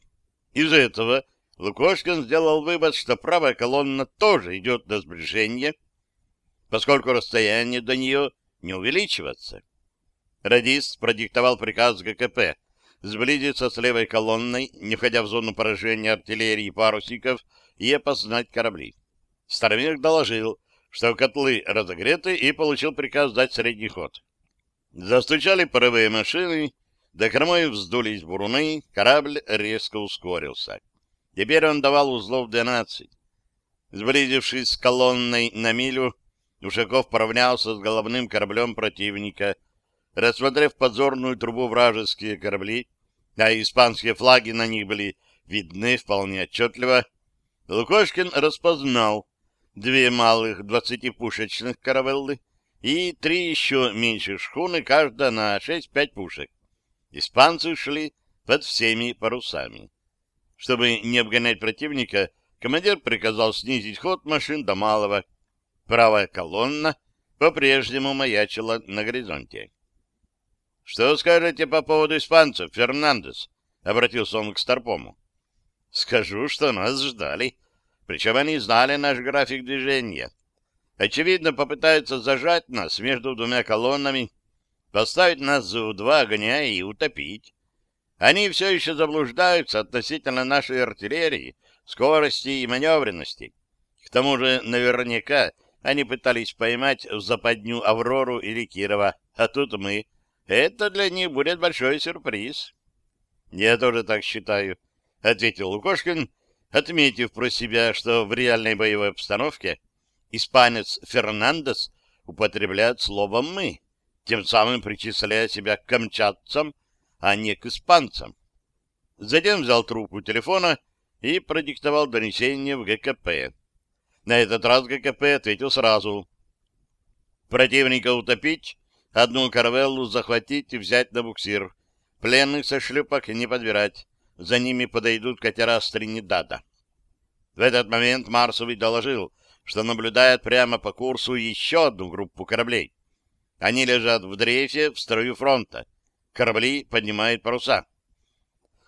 Из этого Лукошкин сделал вывод, что правая колонна тоже идет на сближение, поскольку расстояние до нее не увеличивается. Радист продиктовал приказ ГКП сблизиться с левой колонной, не входя в зону поражения артиллерии парусников, и опознать корабли. Старомир доложил, что котлы разогреты, и получил приказ дать средний ход. Застучали паровые машины, до кормой вздулись буруны, корабль резко ускорился. Теперь он давал узлов 12. Сблизившись с колонной на милю, Ушаков поравнялся с головным кораблем противника. Рассмотрев подзорную трубу вражеские корабли, а испанские флаги на них были видны вполне отчетливо, Лукошкин распознал две малых двадцатипушечных каравеллы и три еще меньших шхуны, каждая на шесть-пять пушек. Испанцы шли под всеми парусами. Чтобы не обгонять противника, командир приказал снизить ход машин до малого. Правая колонна по-прежнему маячила на горизонте. — Что скажете по поводу испанцев, Фернандес? — обратился он к Старпому. — Скажу, что нас ждали. Причем они знали наш график движения. Очевидно, попытаются зажать нас между двумя колоннами, поставить нас за два огня и утопить. Они все еще заблуждаются относительно нашей артиллерии, скорости и маневренности. К тому же, наверняка, они пытались поймать в западню Аврору или Кирова, а тут мы. Это для них будет большой сюрприз. — Я тоже так считаю, — ответил Лукошкин, отметив про себя, что в реальной боевой обстановке испанец Фернандес употребляет слово «мы», тем самым причисляя себя к камчатцам, а не к испанцам. Затем взял трубку телефона и продиктовал донесение в ГКП. На этот раз ГКП ответил сразу. Противника утопить, одну каравеллу захватить и взять на буксир. Пленных со шлюпок не подбирать. За ними подойдут катера с Тринидада. В этот момент Марсовый доложил, что наблюдает прямо по курсу еще одну группу кораблей. Они лежат в дрейфе в строю фронта. Корабли поднимают паруса.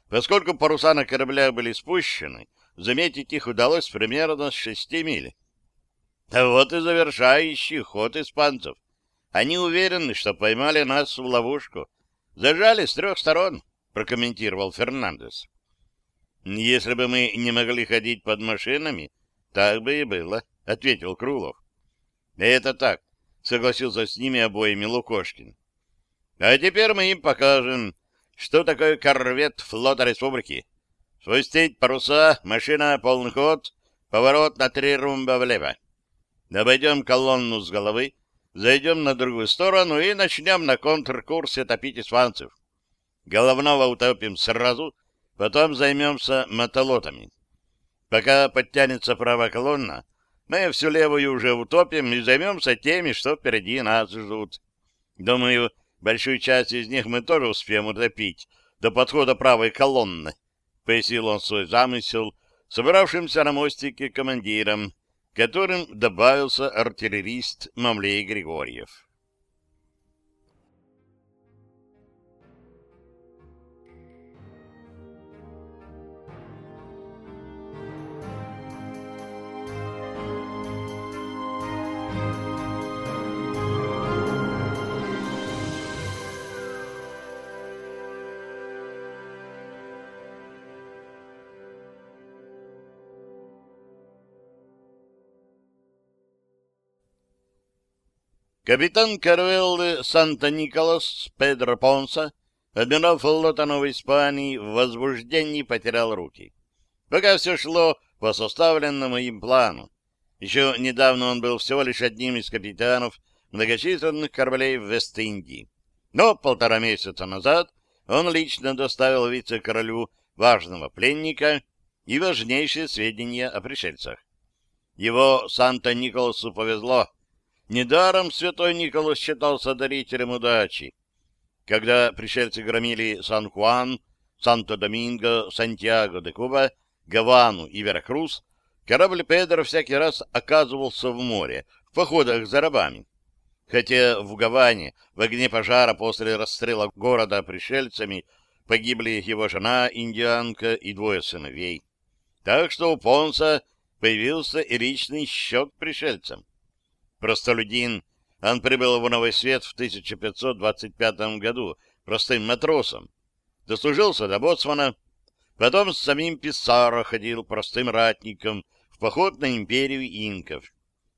Поскольку паруса на кораблях были спущены, заметить их удалось примерно с шести миль. А вот и завершающий ход испанцев. Они уверены, что поймали нас в ловушку. Зажали с трех сторон, прокомментировал Фернандес. Если бы мы не могли ходить под машинами, так бы и было, ответил Крулов. Это так, согласился с ними обоими Лукошкин. А теперь мы им покажем, что такое корвет флота республики. Спустить паруса, машина, полный ход, поворот на три румба влево. Обойдем колонну с головы, зайдем на другую сторону и начнем на контркурсе топить испанцев. Головного утопим сразу, потом займемся мотолотами. Пока подтянется правая колонна, мы всю левую уже утопим и займемся теми, что впереди нас ждут. Думаю, большую часть из них мы тоже успеем утопить до подхода правой колонны, — пояснил он свой замысел собравшимся на мостике командирам, которым добавился артиллерист Мамлей Григорьев. Капитан Карвеллы Санта-Николас Педро Понса, адмирал флота Новой Испании, в возбуждении потерял руки. Пока все шло по составленному им плану. Еще недавно он был всего лишь одним из капитанов многочисленных кораблей в Вест-Индии. Но полтора месяца назад он лично доставил вице-королю важного пленника и важнейшие сведения о пришельцах. Его Санта-Николасу повезло, Недаром святой Николас считался дарителем удачи. Когда пришельцы громили Сан-Хуан, Санто-Доминго, Сантьяго-де-Куба, Гавану и Веракрус, корабль Педро всякий раз оказывался в море, в походах за рабами. Хотя в Гаване в огне пожара после расстрела города пришельцами погибли его жена, индианка и двое сыновей. Так что у Понса появился и личный счет пришельцам простолюдин, он прибыл в Новый Свет в 1525 году простым матросом, дослужился до боцмана, потом с самим Писаро ходил простым ратником в поход на империю инков.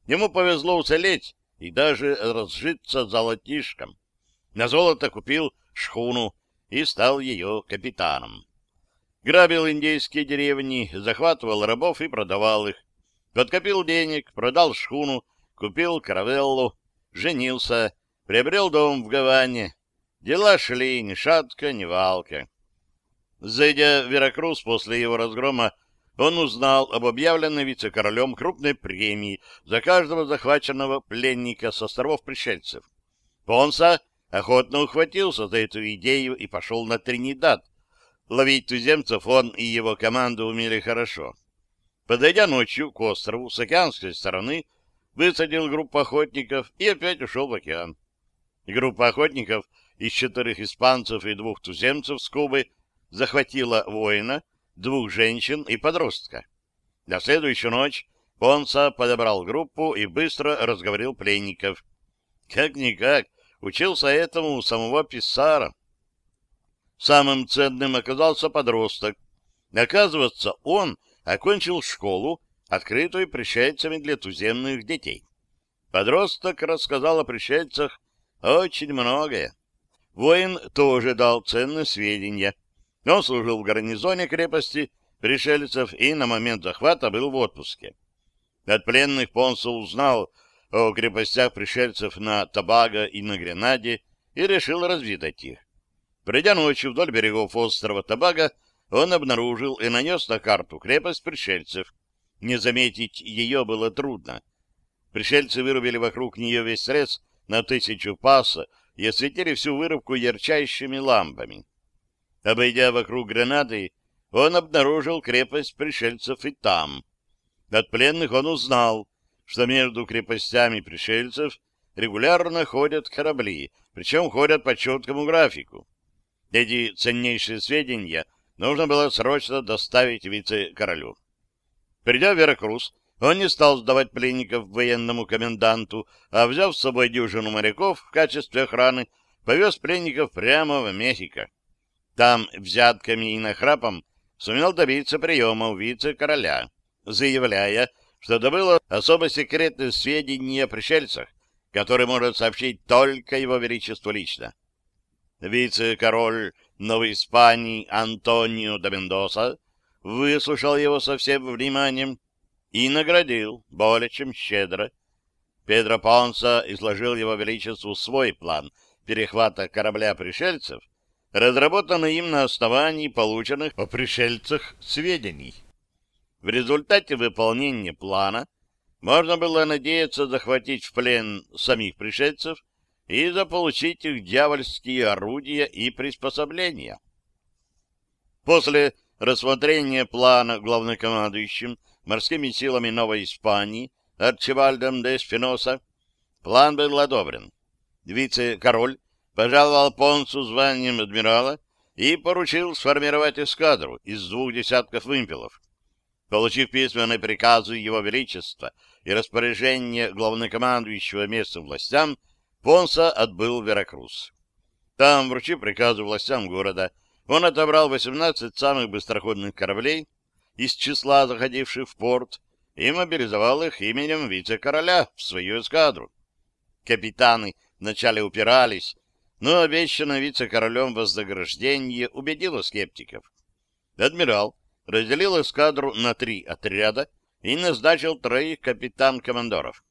Ему повезло уцелеть и даже разжиться золотишком. На золото купил шхуну и стал ее капитаном. Грабил индейские деревни, захватывал рабов и продавал их. Подкопил денег, продал шхуну, купил каравеллу, женился, приобрел дом в Гаване. Дела шли ни шатка, ни валка. Зайдя в Веракрус после его разгрома, он узнал об объявленной вице-королем крупной премии за каждого захваченного пленника с островов пришельцев. Понса охотно ухватился за эту идею и пошел на Тринидад. Ловить туземцев он и его команда умели хорошо. Подойдя ночью к острову с океанской стороны, высадил группу охотников и опять ушел в океан. Группа охотников из четырех испанцев и двух туземцев с Кубы захватила воина, двух женщин и подростка. На следующую ночь Понса подобрал группу и быстро разговорил пленников. Как-никак учился этому у самого Писсара. Самым ценным оказался подросток. Оказывается, он окончил школу, открытую пришельцами для туземных детей. Подросток рассказал о пришельцах очень многое. Воин тоже дал ценные сведения. Он служил в гарнизоне крепости пришельцев и на момент захвата был в отпуске. От пленных Понсо узнал о крепостях пришельцев на Табаго и на Гренаде и решил разведать их. Пройдя ночью вдоль берегов острова Табаго, он обнаружил и нанес на карту крепость пришельцев. Не заметить ее было трудно. Пришельцы вырубили вокруг нее весь срез на тысячу паса и осветили всю вырубку ярчайшими лампами. Обойдя вокруг гранаты, он обнаружил крепость пришельцев и там. От пленных он узнал, что между крепостями пришельцев регулярно ходят корабли, причем ходят по четкому графику. Эти ценнейшие сведения нужно было срочно доставить вице-королю. Придя в Веракрус, он не стал сдавать пленников военному коменданту, а, взяв с собой дюжину моряков в качестве охраны, повез пленников прямо в Мехико. Там взятками и нахрапом сумел добиться приема у вице-короля, заявляя, что добыло особо секретные сведения о пришельцах, которые может сообщить только его величество лично. Вице-король Новой Испании Антонио де Мендоса выслушал его со всем вниманием и наградил более чем щедро. Педро Понса изложил его величеству свой план перехвата корабля пришельцев, разработанный им на основании полученных о пришельцах сведений. В результате выполнения плана можно было надеяться захватить в плен самих пришельцев и заполучить их дьявольские орудия и приспособления. После рассмотрения плана главнокомандующим морскими силами Новой Испании Арчибальдом де Спиноса план был одобрен. Вице-король пожаловал Понсу званием адмирала и поручил сформировать эскадру из двух десятков вымпелов. Получив письменные приказы Его Величества и распоряжение главнокомандующего местным властям, Понса отбыл в Веракрус. Там, вручив приказы властям города, он отобрал 18 самых быстроходных кораблей из числа заходивших в порт и мобилизовал их именем вице-короля в свою эскадру. Капитаны вначале упирались, но обещанное вице-королем вознаграждение убедило скептиков. Адмирал разделил эскадру на три отряда и назначил троих капитан-командоров.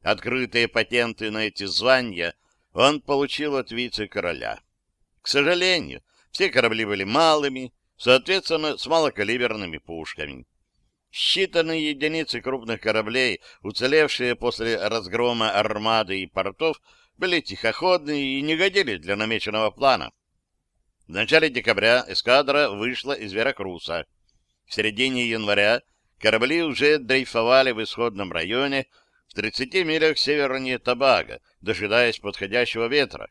Открытые патенты на эти звания он получил от вице-короля. К сожалению, все корабли были малыми, соответственно, с малокалиберными пушками. Считанные единицы крупных кораблей, уцелевшие после разгрома армады и портов, были тихоходные и не годились для намеченного плана. В начале декабря эскадра вышла из Веракруса. В середине января корабли уже дрейфовали в исходном районе в 30 милях севернее Табага, дожидаясь подходящего ветра.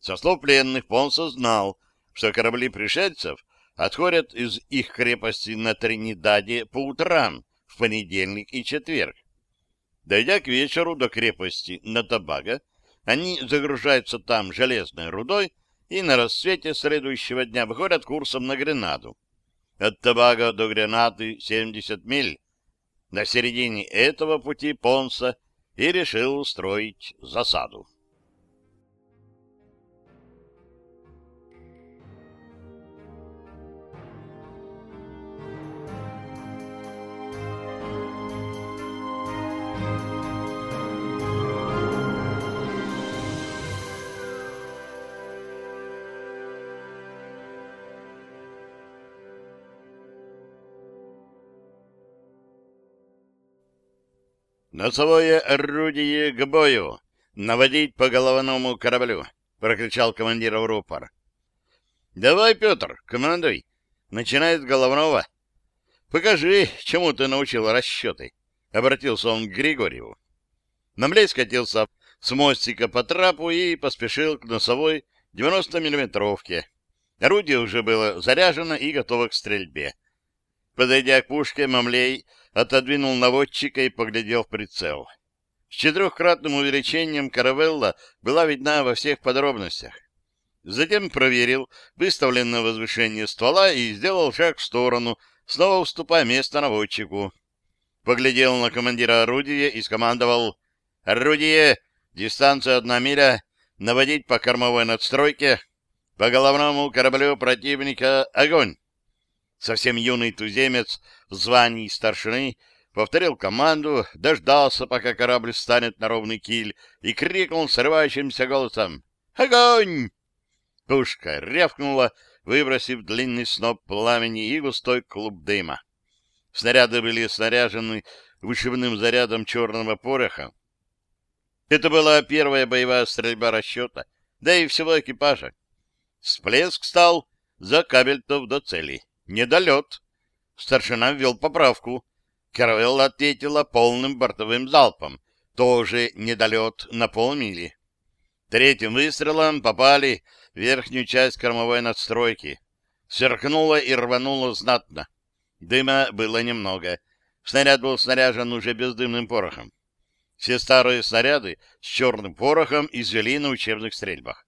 Со слов пленных Понсо знал, что корабли пришельцев отходят из их крепости на Тринидаде по утрам в понедельник и четверг. Дойдя к вечеру до крепости на Табага, они загружаются там железной рудой и на рассвете следующего дня выходят курсом на Гренаду. От Табага до Гренады 70 миль. На середине этого пути Понса и решил устроить засаду. «Носовое орудие к бою! Наводить по головному кораблю!» — прокричал командир в рупор. «Давай, Петр, командуй! Начинай с головного!» «Покажи, чему ты научил расчеты!» — обратился он к Григорьеву. Намлей скатился с мостика по трапу и поспешил к носовой 90-миллиметровке. Орудие уже было заряжено и готово к стрельбе. Подойдя к пушке, Мамлей отодвинул наводчика и поглядел в прицел. С четырехкратным увеличением каравелла была видна во всех подробностях. Затем проверил выставленное возвышение ствола и сделал шаг в сторону, снова уступая место наводчику. Поглядел на командира орудия и скомандовал «Орудие! Дистанция одна миля! Наводить по кормовой надстройке! По головному кораблю противника огонь!» Совсем юный туземец в звании старшины повторил команду, дождался, пока корабль станет на ровный киль, и крикнул срывающимся голосом «Огонь!». Пушка рявкнула, выбросив длинный сноп пламени и густой клуб дыма. Снаряды были снаряжены вышивным зарядом черного пороха. Это была первая боевая стрельба расчета, да и всего экипажа. Всплеск стал за кабельтов до цели. Недолет. Старшина ввел поправку. Каравелла ответила полным бортовым залпом. Тоже недолет на полмили. Третьим выстрелом попали в верхнюю часть кормовой надстройки. Сверкнуло и рвануло знатно. Дыма было немного. Снаряд был снаряжен уже бездымным порохом. Все старые снаряды с черным порохом извели на учебных стрельбах.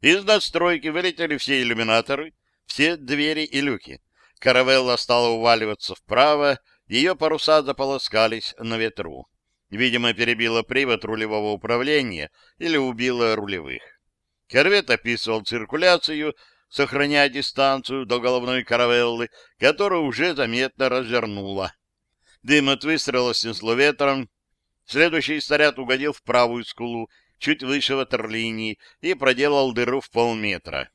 Из надстройки вылетели все иллюминаторы, все двери и люки. Каравелла стала уваливаться вправо, ее паруса заполоскались на ветру. Видимо, перебила привод рулевого управления или убила рулевых. Корвет описывал циркуляцию, сохраняя дистанцию до головной каравеллы, которую уже заметно развернула. Дым от выстрела снесло ветром. Следующий снаряд угодил в правую скулу, чуть выше ватерлинии, и проделал дыру в полметра.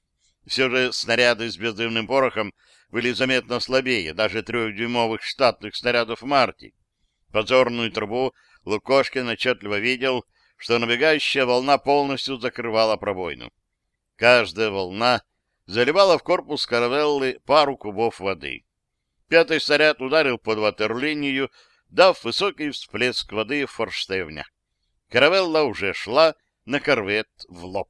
Все же снаряды с бездымным порохом были заметно слабее даже трехдюймовых штатных снарядов Марти. Подзорную трубу Лукошкин отчетливо видел, что набегающая волна полностью закрывала пробоину. Каждая волна заливала в корпус каравеллы пару кубов воды. Пятый снаряд ударил под ватерлинию, дав высокий всплеск воды в форштевня. Каравелла уже шла на корвет в лоб.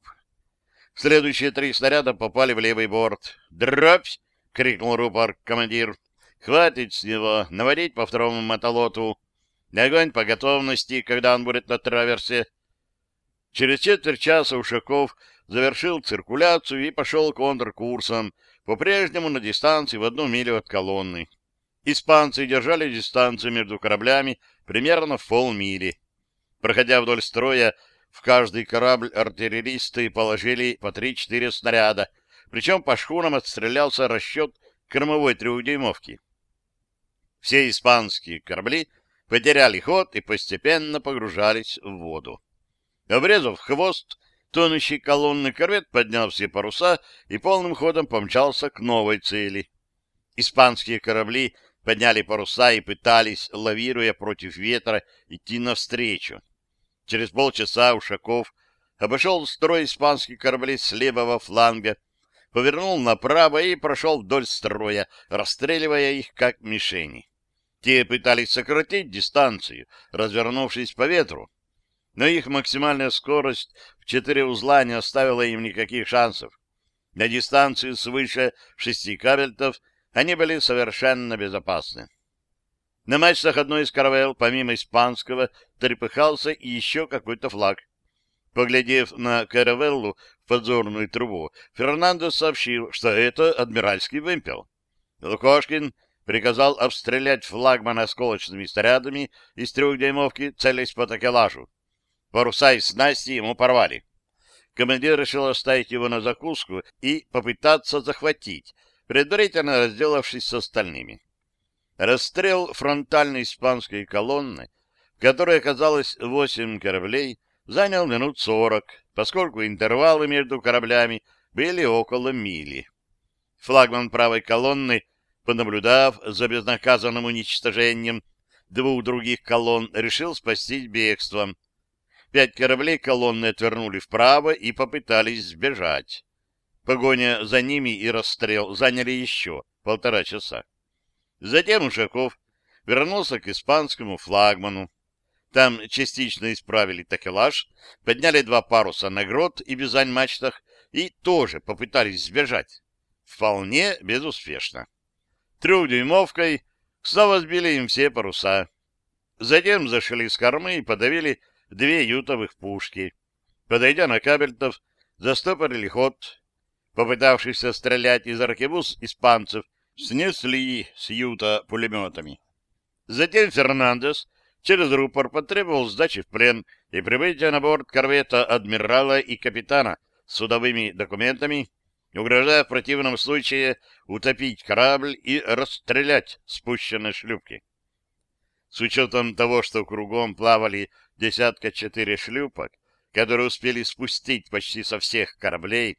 Следующие три снаряда попали в левый борт. «Дробь!» — крикнул рупор командир. «Хватит с него наводить по второму мотолоту. Огонь по готовности, когда он будет на траверсе». Через четверть часа Ушаков завершил циркуляцию и пошел контркурсом, по-прежнему на дистанции в одну милю от колонны. Испанцы держали дистанцию между кораблями примерно в полмили. Проходя вдоль строя, в каждый корабль артиллеристы положили по 3-4 снаряда, причем по шхунам отстрелялся расчет кормовой трехдюймовки. Все испанские корабли потеряли ход и постепенно погружались в воду. Обрезав хвост, тонущий колонны корвет поднял все паруса и полным ходом помчался к новой цели. Испанские корабли подняли паруса и пытались, лавируя против ветра, идти навстречу. Через полчаса Ушаков обошел строй испанских кораблей с левого фланга, повернул направо и прошел вдоль строя, расстреливая их как мишени. Те пытались сократить дистанцию, развернувшись по ветру, но их максимальная скорость в четыре узла не оставила им никаких шансов. На дистанции свыше шести кабельтов они были совершенно безопасны. На мачтах одной из каравел, помимо испанского, трепыхался еще какой-то флаг. Поглядев на каравеллу в подзорную трубу, Фернандо сообщил, что это адмиральский вымпел. Лукошкин приказал обстрелять флагмана осколочными снарядами из трехдюймовки, целясь по такелажу. Паруса и снасти ему порвали. Командир решил оставить его на закуску и попытаться захватить, предварительно разделавшись с остальными. Расстрел фронтальной испанской колонны, в которой оказалось восемь кораблей, занял минут сорок, поскольку интервалы между кораблями были около мили. Флагман правой колонны, понаблюдав за безнаказанным уничтожением, двух других колонн решил спастись бегством. Пять кораблей колонны отвернули вправо и попытались сбежать. Погоня за ними и расстрел заняли еще полтора часа. Затем Ушаков вернулся к испанскому флагману. Там частично исправили такелаж, подняли два паруса на грот и бизань-мачтах и тоже попытались сбежать. Вполне безуспешно. Трехдюймовкой снова сбили им все паруса. Затем зашли с кормы и подавили две ютовых пушки. Подойдя на кабельтов, застопорили ход. Попытавшихся стрелять из аркебуз испанцев снесли с юта пулеметами. Затем Фернандес через рупор потребовал сдачи в плен и прибытия на борт корвета адмирала и капитана с судовыми документами, угрожая в противном случае утопить корабль и расстрелять спущенные шлюпки. С учетом того, что кругом плавали десятка четыре шлюпок, которые успели спустить почти со всех кораблей,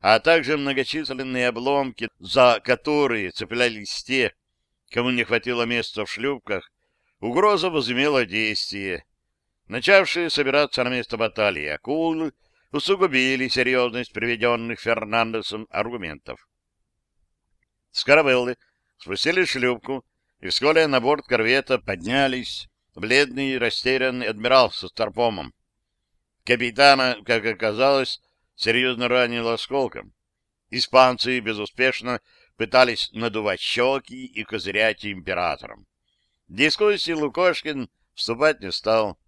а также многочисленные обломки, за которые цеплялись те, кому не хватило места в шлюпках, угроза возымела действие. Начавшие собираться на место баталии акулы усугубили серьезность приведенных Фернандесом аргументов. С каравеллы спустили шлюпку, и вскоре на борт корвета поднялись бледный и растерянный адмирал со старпомом. Капитана, как оказалось, серьезно ранил осколком. Испанцы безуспешно пытались надувать щеки и козырять императором. В дискуссии Лукошкин вступать не стал.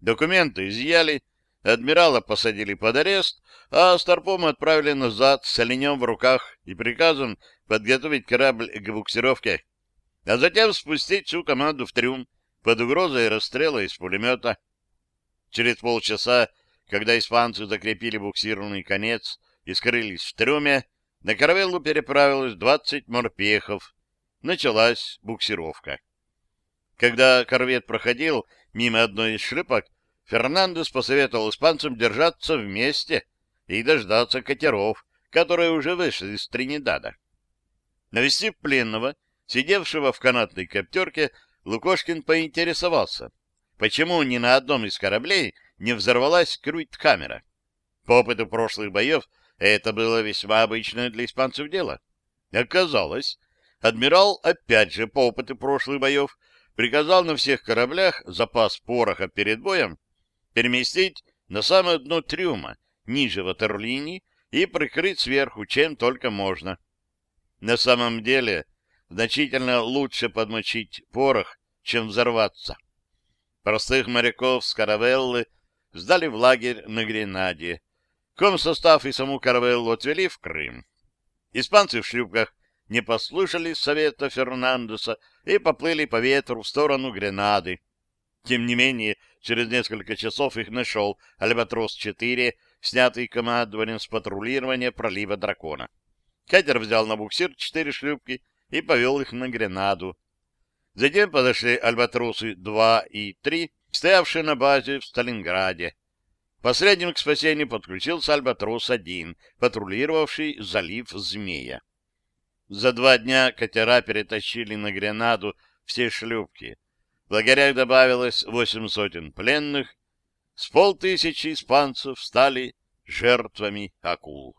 Документы изъяли, адмирала посадили под арест, а Старпома отправили назад с оленем в руках и приказом подготовить корабль к буксировке а затем спустить всю команду в трюм под угрозой расстрела из пулемета. Через полчаса, когда испанцы закрепили буксированный конец и скрылись в трюме, на каравеллу переправилось 20 морпехов. Началась буксировка. Когда корвет проходил мимо одной из шлюпок, Фернандес посоветовал испанцам держаться вместе и дождаться катеров, которые уже вышли из Тринидада. Навестив пленного, сидевшего в канатной коптерке, Лукошкин поинтересовался, почему ни на одном из кораблей не взорвалась крюйт-камера. По опыту прошлых боев это было весьма обычное для испанцев дело. Оказалось, адмирал, опять же, по опыту прошлых боев, приказал на всех кораблях запас пороха перед боем переместить на самое дно трюма, ниже ватерлинии, и прикрыть сверху, чем только можно. На самом деле, значительно лучше подмочить порох, чем взорваться. Простых моряков с каравеллы сдали в лагерь на Гренаде. Комсостав и саму каравеллу отвели в Крым. Испанцы в шлюпках не послушали совета Фернандеса и поплыли по ветру в сторону Гренады. Тем не менее, через несколько часов их нашел Альбатрос-4, снятый командованием с патрулирования пролива Дракона. Катер взял на буксир четыре шлюпки и повел их на Гренаду. Затем подошли Альбатросы-2 и 3, стоявшие на базе в Сталинграде. Последним к спасению подключился Альбатрос-1, патрулировавший залив Змея. За два дня катера перетащили на Гренаду все шлюпки. В лагерях добавилось восемь сотен пленных, с полтысячи испанцев стали жертвами акул.